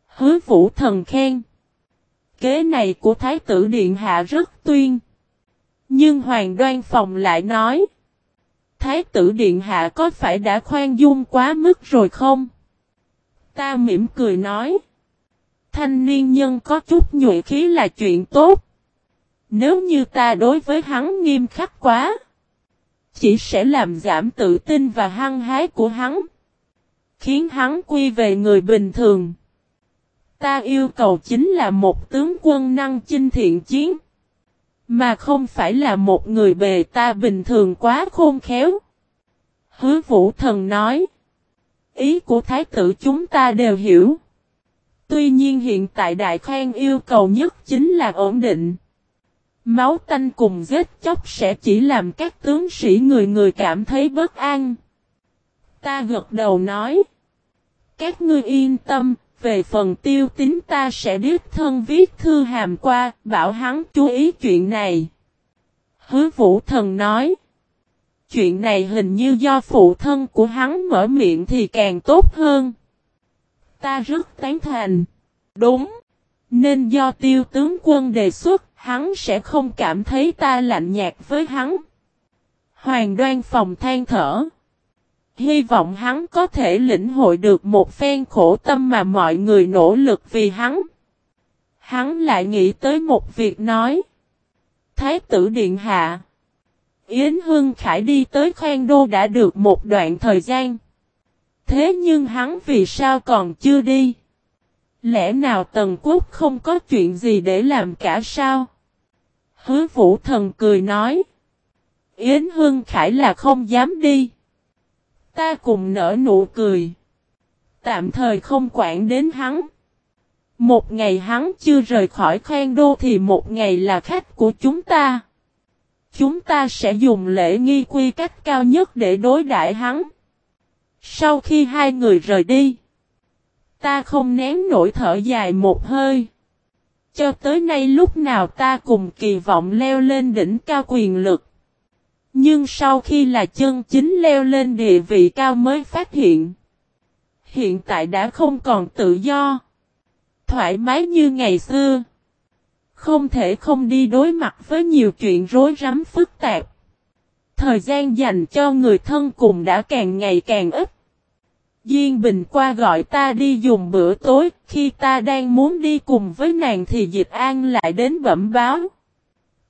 Hứa vũ thần khen. Kế này của Thái tử Điện Hạ rất tuyên. Nhưng Hoàng Đoan Phòng lại nói. Thái tử Điện Hạ có phải đã khoan dung quá mức rồi không? Ta mỉm cười nói. Thanh niên nhân có chút nhuệ khí là chuyện tốt. Nếu như ta đối với hắn nghiêm khắc quá. Chỉ sẽ làm giảm tự tin và hăng hái của hắn. Khiến hắn quy về người bình thường. Ta yêu cầu chính là một tướng quân năng chinh thiện chiến. Mà không phải là một người bề ta bình thường quá khôn khéo. Hứa vũ thần nói. Ý của thái tử chúng ta đều hiểu. Tuy nhiên hiện tại Đại khoan yêu cầu nhất chính là ổn định. Máu tanh cùng giết chóc sẽ chỉ làm các tướng sĩ người người cảm thấy bất an. Ta gật đầu nói. Các ngươi yên tâm, về phần tiêu tính ta sẽ đích thân viết thư hàm qua, bảo hắn chú ý chuyện này. Hứa vũ thần nói. Chuyện này hình như do phụ thân của hắn mở miệng thì càng tốt hơn. Ta rất tán thành. Đúng. Nên do tiêu tướng quân đề xuất, hắn sẽ không cảm thấy ta lạnh nhạt với hắn. Hoàng đoan phòng than thở. Hy vọng hắn có thể lĩnh hội được một phen khổ tâm mà mọi người nỗ lực vì hắn. Hắn lại nghĩ tới một việc nói. Thái tử Điện Hạ. Yến Hương Khải đi tới khoan đô đã được một đoạn thời gian. Thế nhưng hắn vì sao còn chưa đi? Lẽ nào Tần Quốc không có chuyện gì để làm cả sao? Hứa Vũ Thần cười nói. Yến Hương Khải là không dám đi. Ta cùng nở nụ cười. Tạm thời không quản đến hắn. Một ngày hắn chưa rời khỏi khoang đô thì một ngày là khách của chúng ta. Chúng ta sẽ dùng lễ nghi quy cách cao nhất để đối đãi hắn. Sau khi hai người rời đi, ta không nén nổi thở dài một hơi. Cho tới nay lúc nào ta cùng kỳ vọng leo lên đỉnh cao quyền lực. Nhưng sau khi là chân chính leo lên địa vị cao mới phát hiện. Hiện tại đã không còn tự do. Thoải mái như ngày xưa. Không thể không đi đối mặt với nhiều chuyện rối rắm phức tạp. Thời gian dành cho người thân cùng đã càng ngày càng ít. Diên Bình qua gọi ta đi dùng bữa tối, khi ta đang muốn đi cùng với nàng thì Dịch An lại đến bẩm báo.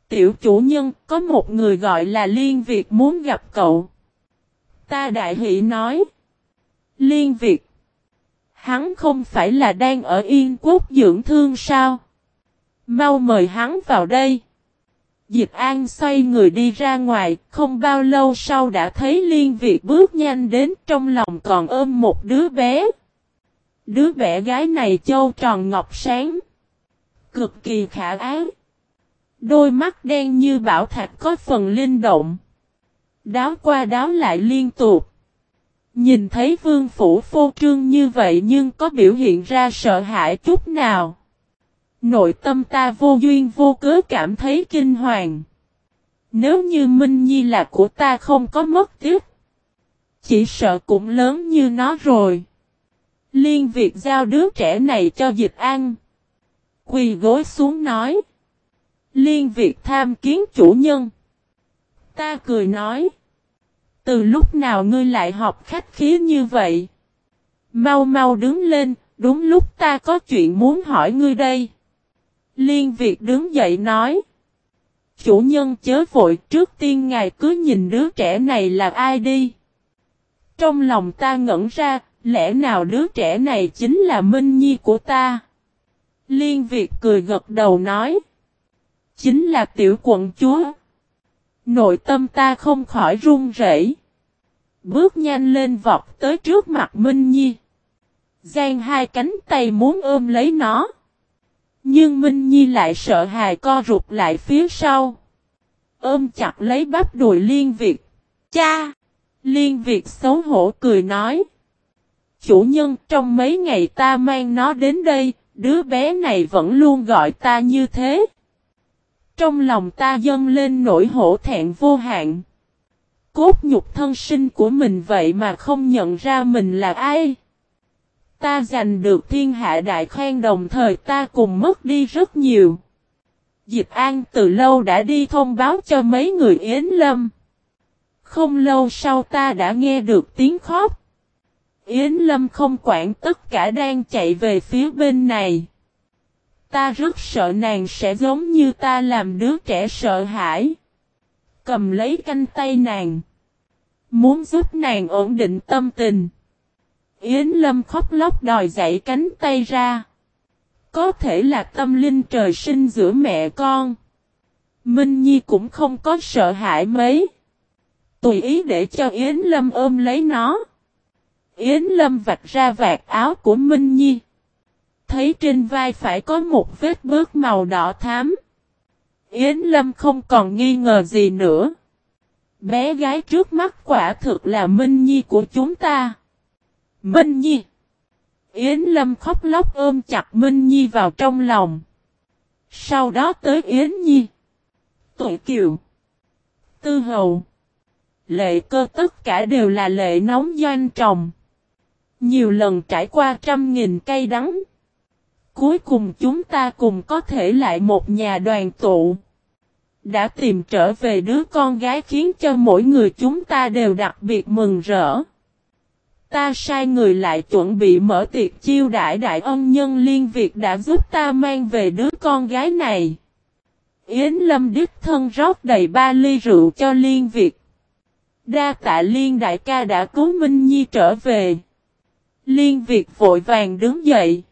Tiểu chủ nhân, có một người gọi là Liên Việt muốn gặp cậu. Ta đại hỷ nói. Liên Việt. Hắn không phải là đang ở Yên Quốc dưỡng thương sao? Mau mời hắn vào đây. Diệp An xoay người đi ra ngoài, không bao lâu sau đã thấy Liên Việt bước nhanh đến trong lòng còn ôm một đứa bé. Đứa bé gái này châu tròn ngọc sáng. Cực kỳ khả ác. Đôi mắt đen như bảo thạch có phần linh động. Đáo qua đáo lại liên tục. Nhìn thấy vương phủ phô trương như vậy nhưng có biểu hiện ra sợ hãi chút nào. Nội tâm ta vô duyên vô cớ cảm thấy kinh hoàng. Nếu như Minh Nhi là của ta không có mất tiếc. Chỉ sợ cũng lớn như nó rồi. Liên việc giao đứa trẻ này cho dịch ăn. Quỳ gối xuống nói. Liên việc tham kiến chủ nhân. Ta cười nói. Từ lúc nào ngươi lại học khách khí như vậy? Mau mau đứng lên, đúng lúc ta có chuyện muốn hỏi ngươi đây. Liên Việt đứng dậy nói. Chủ nhân chớ vội trước tiên ngài cứ nhìn đứa trẻ này là ai đi. Trong lòng ta ngẩn ra, lẽ nào đứa trẻ này chính là Minh Nhi của ta? Liên Việt cười gật đầu nói. Chính là tiểu quận chúa. Nội tâm ta không khỏi run rẩy. Bước nhanh lên vọt tới trước mặt Minh Nhi. Giang hai cánh tay muốn ôm lấy nó. Nhưng Minh Nhi lại sợ hài co rụt lại phía sau. Ôm chặt lấy bắp đùi Liên Việt. Cha! Liên Việt xấu hổ cười nói. Chủ nhân trong mấy ngày ta mang nó đến đây, đứa bé này vẫn luôn gọi ta như thế. Trong lòng ta dâng lên nỗi hổ thẹn vô hạn. Cốt nhục thân sinh của mình vậy mà không nhận ra mình là ai. Ta giành được thiên hạ đại khoan đồng thời ta cùng mất đi rất nhiều. Dịch An từ lâu đã đi thông báo cho mấy người Yến Lâm. Không lâu sau ta đã nghe được tiếng khóc. Yến Lâm không quản tất cả đang chạy về phía bên này. Ta rất sợ nàng sẽ giống như ta làm đứa trẻ sợ hãi. Cầm lấy canh tay nàng. Muốn giúp nàng ổn định tâm tình. Yến Lâm khóc lóc đòi dậy cánh tay ra. Có thể là tâm linh trời sinh giữa mẹ con. Minh Nhi cũng không có sợ hãi mấy. Tùy ý để cho Yến Lâm ôm lấy nó. Yến Lâm vạch ra vạt áo của Minh Nhi. Thấy trên vai phải có một vết bớt màu đỏ thám. Yến Lâm không còn nghi ngờ gì nữa. Bé gái trước mắt quả thực là Minh Nhi của chúng ta. Minh Nhi. Yến Lâm khóc lóc ôm chặt Minh Nhi vào trong lòng. Sau đó tới Yến Nhi. Tội Kiều. Tư Hầu. Lệ cơ tất cả đều là lệ nóng doanh trồng. Nhiều lần trải qua trăm nghìn cây đắng. Cuối cùng chúng ta cùng có thể lại một nhà đoàn tụ. Đã tìm trở về đứa con gái khiến cho mỗi người chúng ta đều đặc biệt mừng rỡ. Ta sai người lại chuẩn bị mở tiệc chiêu đãi đại ân nhân liên việc đã giúp ta mang về đứa con gái này. Yến Lâm đích thân rót đầy ba ly rượu cho liên việc. Đa tạ liên đại ca đã cứu Minh Nhi trở về. Liên Việt vội vàng đứng dậy.